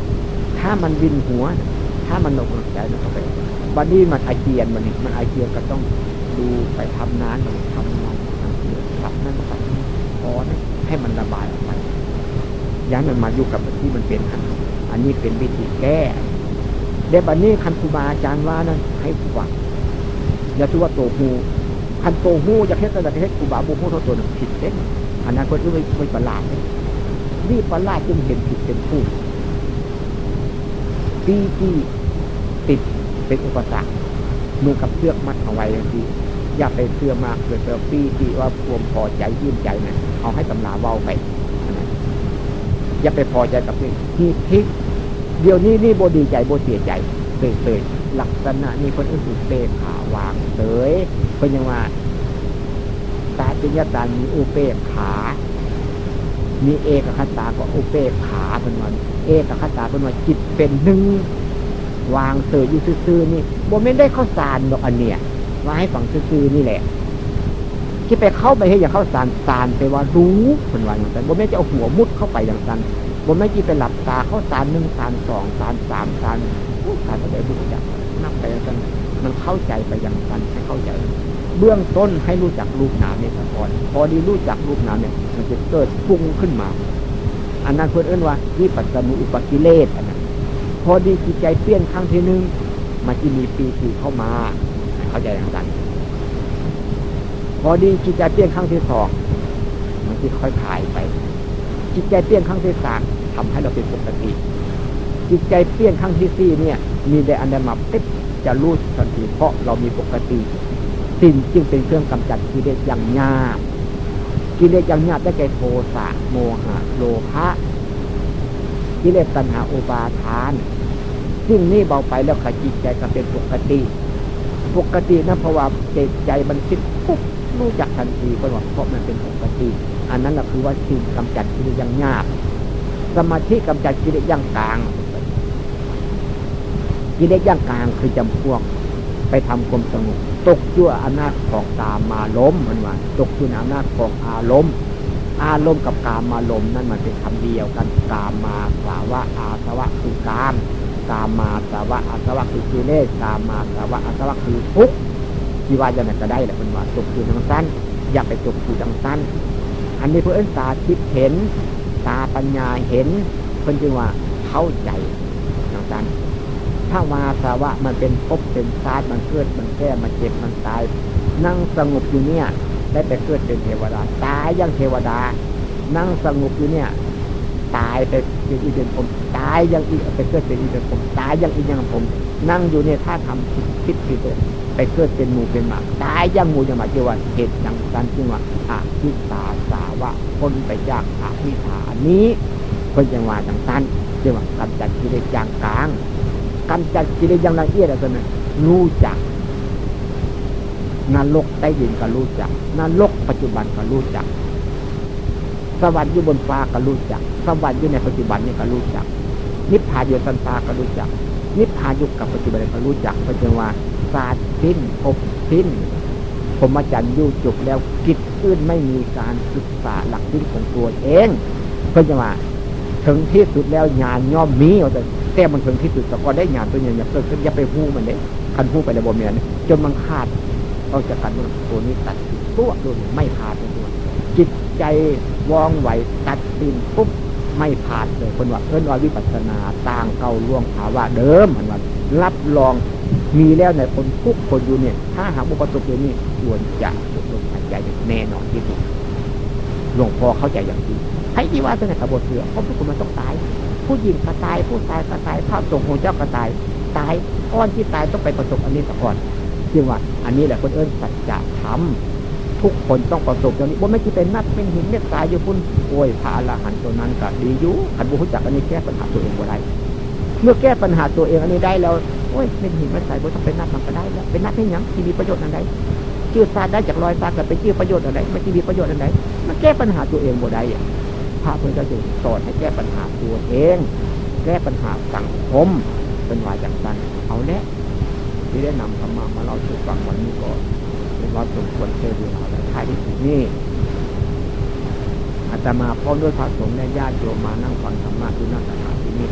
ถ้ามันวินหัว ถ้ามันหนกใจมันเข้าไป วันนี้มันอาเจียนมันนี่มันอาเจียนก็ต้องดูไปทำน้นมันทำนั่นทำนี่ทับนั่นทับนี่พอนะให้มันระบายออกไปย้ายมันมาอยู่กับที่มันเป็นอันนี้เป็นวิธีแก้เดี๋ยวบันนี้คันครูบาอาจารย์ว่านั้นให้ฟังอย่าถือว่าโตหูคันโตหูจะเฮ็ดอะไรเฮ็ดครูบาบุหูเท่าตัวหนึ่งผิดเด้อันนั้นคนอื่นไม่ไม่ประหลาดเลยนี่ประหลาดจึงเห็นผิดเป็นผู้ปีที่ เป็นอุปสรรคมือกับเชือกมัดเอาไว้ทีอย่าไปเชื่อมากเกิดเจอปีที่ว่าความพอใจยื่นใจนะเอาให้ตำราเว้าไปอย่าไปพอใจกับนี่ที่ทิกเดี๋ยวนี้นี่โบดีใจโบเสียใจเตยๆลักษณะนี้คนอื่นเตะขาวางเตยเป็นยังว่าตาจิญญาตามีอุเปกขา มีเอกคตาก็อุเปกขาเป็นวันเอกคตาเป็นวันจิตเป็นหนึ่ง วางเตยอยู่ซื่อๆนี่โบไม่ได้เข้าสารดอกอันเนี้ยว่าให้ฝังซื่อๆนี่แหละ ที่ไปเข้าไปให้อย่าเข้าสารสารไปว่ารู้เป็นวันอย่างนั้นโบไม่จะเอาหัวมุดเข้าไปอย่างนั้นผมไม่กี่ไปหลับตาเข้าสารหนึ่งสารสองสารสามสารสารอะไรบุญจักนับไปกันมันเข้าใจไปอย่างนั้นให้เข้าใจ เบื้องต้นให้รู้จักรูปนามเนี่ยก่อนพอดีรู้จักรูปนามเนี่ย มันจะเกิดฟุ้งขึ้นมา อันนั้นเพื่อนเอื้นว่าวิปัสสนุอุปกิเลสอัน อดีจิตใจเปลี่ยนครั้งที่หนึ่งมันจะมีปีติเข้ามา เข้าใจอย่างนั้นพอดีจิตใจเปลี่ยนครั้งที่สองมันจะค่อยคลายไป จิตใจเปลี่ยนครั้งที่สามทำให้เราเป็นปกติ จิตใจเปลี่ยนครั้งที่สี่เนี่ย มีแต่อันใดมาปิ๊บจะรู้ทันทีเพราะเรามีปกติสิ่งจึงเป็นเครื่องกำจัดกิเลสอย่างยากกิเลสอย่างยากได้แก่โทสะโมหะ โลภะกิเลสตัณหาอุปาทาน ซึ่งนี่เบาไปแล้วขจิตใจก็เป็นปกติ ปกตินะเพราะว่าจิตใจมันคิดปุ๊บรู้จักทันทีเพราะว่าเพราะมันเป็นปกติ อันนั้นแหละคือว่าสิ่งกำจัดกิเลสย่างยาก สมาธิกำจัดกิเลสย่างกลางกิเลสย่างกลางคือจำพวก ไปทำความสงบตกชั่วอำนาจของตามมาล้มมันว่าตกชั่วอำนาจของอารมณ์อารมณ์กับกามมาลมนั่นมันเป็นคำเดียวกันกามมาสาวะอาสวะคือกาม กามมาสาวะอาสวะคือกิเลสกามมาสาวะอาสวะคือทุกข์ที่ว่าจะไหนก็ได้แหละมันว่าตกชั่ทางสั้นอย่าไปตกชั่ทางสั้นอันนี้เพื่อนตาคิดเห็น ตาปัญญาเห็นเพื่อนจึงว่าเข้าใจอย่างนั้นถ้าวาสาวะมันเป็นภพเป็นชาติมันเกิดมันแก่มันเจ็บมันตาย นั่งสงบอยู่เนี่ย ได้ไปเกิดเป็นเทวดาตายยังเทวดา นั่งสงบอยู่เนี่ย ตายไปเป็นอีเป็นผม ตายยังอีไปเกิดเป็นอีเป็นผม ตายยังอียังผม นั่งอยู่เนี่ยถ้าทำคิดคิดผิดเลยไปเกิดเป็นหมูเป็นหมาตายยังหมูยังหมาเจว่าเหตุอย่างนั้นจึงว่าอาทิตาสาวะพ้นไปจากอาทิฐานี้เป็นจังวะอย่างนั้นจึงว่ากำจัดกิเลสอย่างกลางกำจัดกิเลสอย่างละเอียดอะไรนั้นรู้จักนรกใต้ดินก็รู้จักนรกปัจจุบันก็รู้จัก สวรรค์อยู่บนฟ้าก็รู้จัก สวรรค์อยู่ในปัจจุบันนี่ก็รู้จัก นิพพานอยู่สันฟ้าก็รู้จัก นิพพานอยู่กับปัจจุบันก็รู้จักเพราะจังว่าศาสตร์สิ้นภพสิ้นผมอาจารย์ยู่จบแล้วกิจอื่นไม่มีการศึกษาหลักสิ้นของตัวเองก็จะมาถึงที่สุดแล้วงานย่อมมีแต่แต่มันถึงที่สุดแต่ก็ได้งานตัวนี้อย่าเกิดขึ้นอย่าไปหู้มันเลยคันหู้ไปในบ่เมียนจนมันขาดเอาจากกันตัวนี้ตัดตัวโดนไม่ขาดตัวจิตใจวองไหวตัดสินปุ๊บ ไม่ผ่านเลยคนว่าเอิ้นว่าวิปัสนาต่างเก่าล่วงภาวะเดิมมันว่ารับรองมีแล้วในคนทุกคนอยู่เนี่ย ถ้าหากบุประสบเรื่องนี้ควรจะสุดลมหายใจแน่นอนที่สุดหลวงพ่อเข้าใจอย่างดีใครที่ว่าจะในกบวนเสือเพราทุกคนมันต้องตาย ผู้หญิงก็ตายผู้ชายก็ตายพระสงฆ์องเจ้าก็ตายตายก้อนที่ตายต้องไปประสบอันนี้ก่อนจึงว่า อันนี้แหละคนเอิญสัจจะธรรม ทุกคนต้องประสบอย่างนี้ว่าไม่ที่เป็นนัดเป็นหินเม็ดตายอยู่พุ่นโอ้ยพระอรหันต์ตัวนั้นก็ดีอยู่ขันบุหุจักอันนี้แก้ปัญหาตัวเองบ่ได้เมื่อแก้ปัญหาตัวเองอันนี้ได้แล้วโอ้ยเป็นหินไม่ใส่บ่ต้องเป็นนัดมันก็ได้แล้วเป็นนัดให้ยังที่มีประโยชน์อันใดชื่อซาได้จากรอยซากับเป็นชื่อประโยชน์อันใดไม่ที่มีประโยชน์อันใดมันแก้ปัญหาตัวเองบ่ได้พระพุทธเจ้าจึงสอนให้แก้ปัญหาตัวเอง แก้ปัญหาสังคมเป็นวายจากสันเอาแน่ที่ได้นำธรรมะมาเล่าสู่ฟังวันนี้ก่อน ว่าสมควรเทเวลาและท้ายที่สุดนี้อาตมาพร้อมด้วยพระสงฆ์และญาติโยมมานั่งฟังธรรมะที่นั่งสถานที่นี้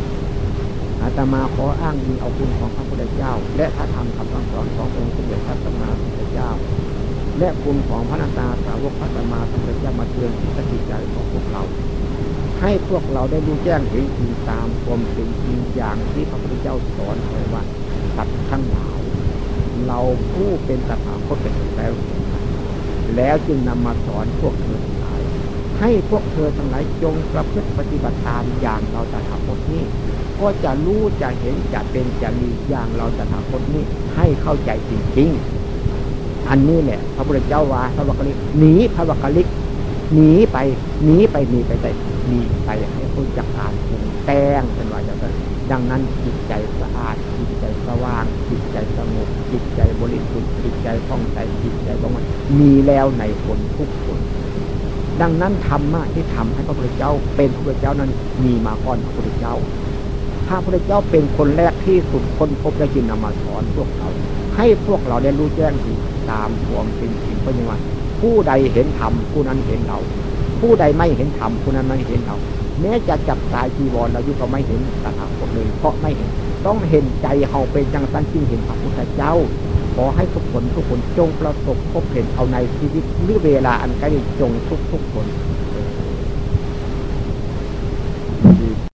อาตมาขออ้างอิงเอาคุณของพระพุทธเจ้า และพระธรรมคำสอนขององค์สมเด็จพระสัมมาสัมพุทธเจ้า และคุณของพระนาตาสาวกพระสัมมาสัมพุทธเจ้ามาเตือนสติใจของพวกเรา ให้พวกเราได้รู้แจ้งเห็นจริงตามความเป็นจริงอย่างที่พระพุทธเจ้าสอนไว้ว่าสัตว์ทั้งหลาย เราผู้เป็นตถาคตเป็นแล้ว แล้วจึงนำมาสอนพวกเธอทั้งหลายให้พวกเธอทั้งหลายจงประพฤติปฏิบัติตามอย่างเราตถาคตนี้ ก็จะรู้จะเห็นจะเป็นจะมีอย่างเราตถาคตนี้ ให้เข้าใจจริงๆอันนี้แหละพระพุทธเจ้าว่าพระวักลิกหนีพระวักลิกหนีไปหนีไปหนีไปแต่หนีไปให้พ้นจากการปรุงแต่งเป็นว่าจะเป็นดังนั้นจิตใจสะอาด สว่าง จิตใจสงบจิตใจบริสุทธิ์จิตใจคล่องใจจิตใจบริสุทมีแล้วในคนทุกคน ดังนั้นธรรมะที่ทำให้พระพุทธเจ้าเป็นพระพุทธเจ้านั้นมีมาก่อนพระพุทธเจ้าพระพุทธเจ้าเป็นคนแรกที่สุดคนพบและจึงนำมาสอนพวกเรา ให้พวกเราได้รู้แจ้งถึงตามความเป็นจริงเพราะยังไงผู้ใดเห็นธรรมผู้นั้นเห็นเรา ผู้ใดไม่เห็นธรรมผู้นั้นไม่เห็นเราแม้จะจับสายจีวรเราอยู่ก็ไม่เห็นตถาคตเลยเพราะไม่เห็น ต้องเห็นใจเขาเป็นจังสันจึงเห็นพระพุทธเจ้า ขอให้ทุกคนทุกคนจงประสบพบเห็นเอาในชีวิตหรือเวลาอันใกล้จงทุกทุกคน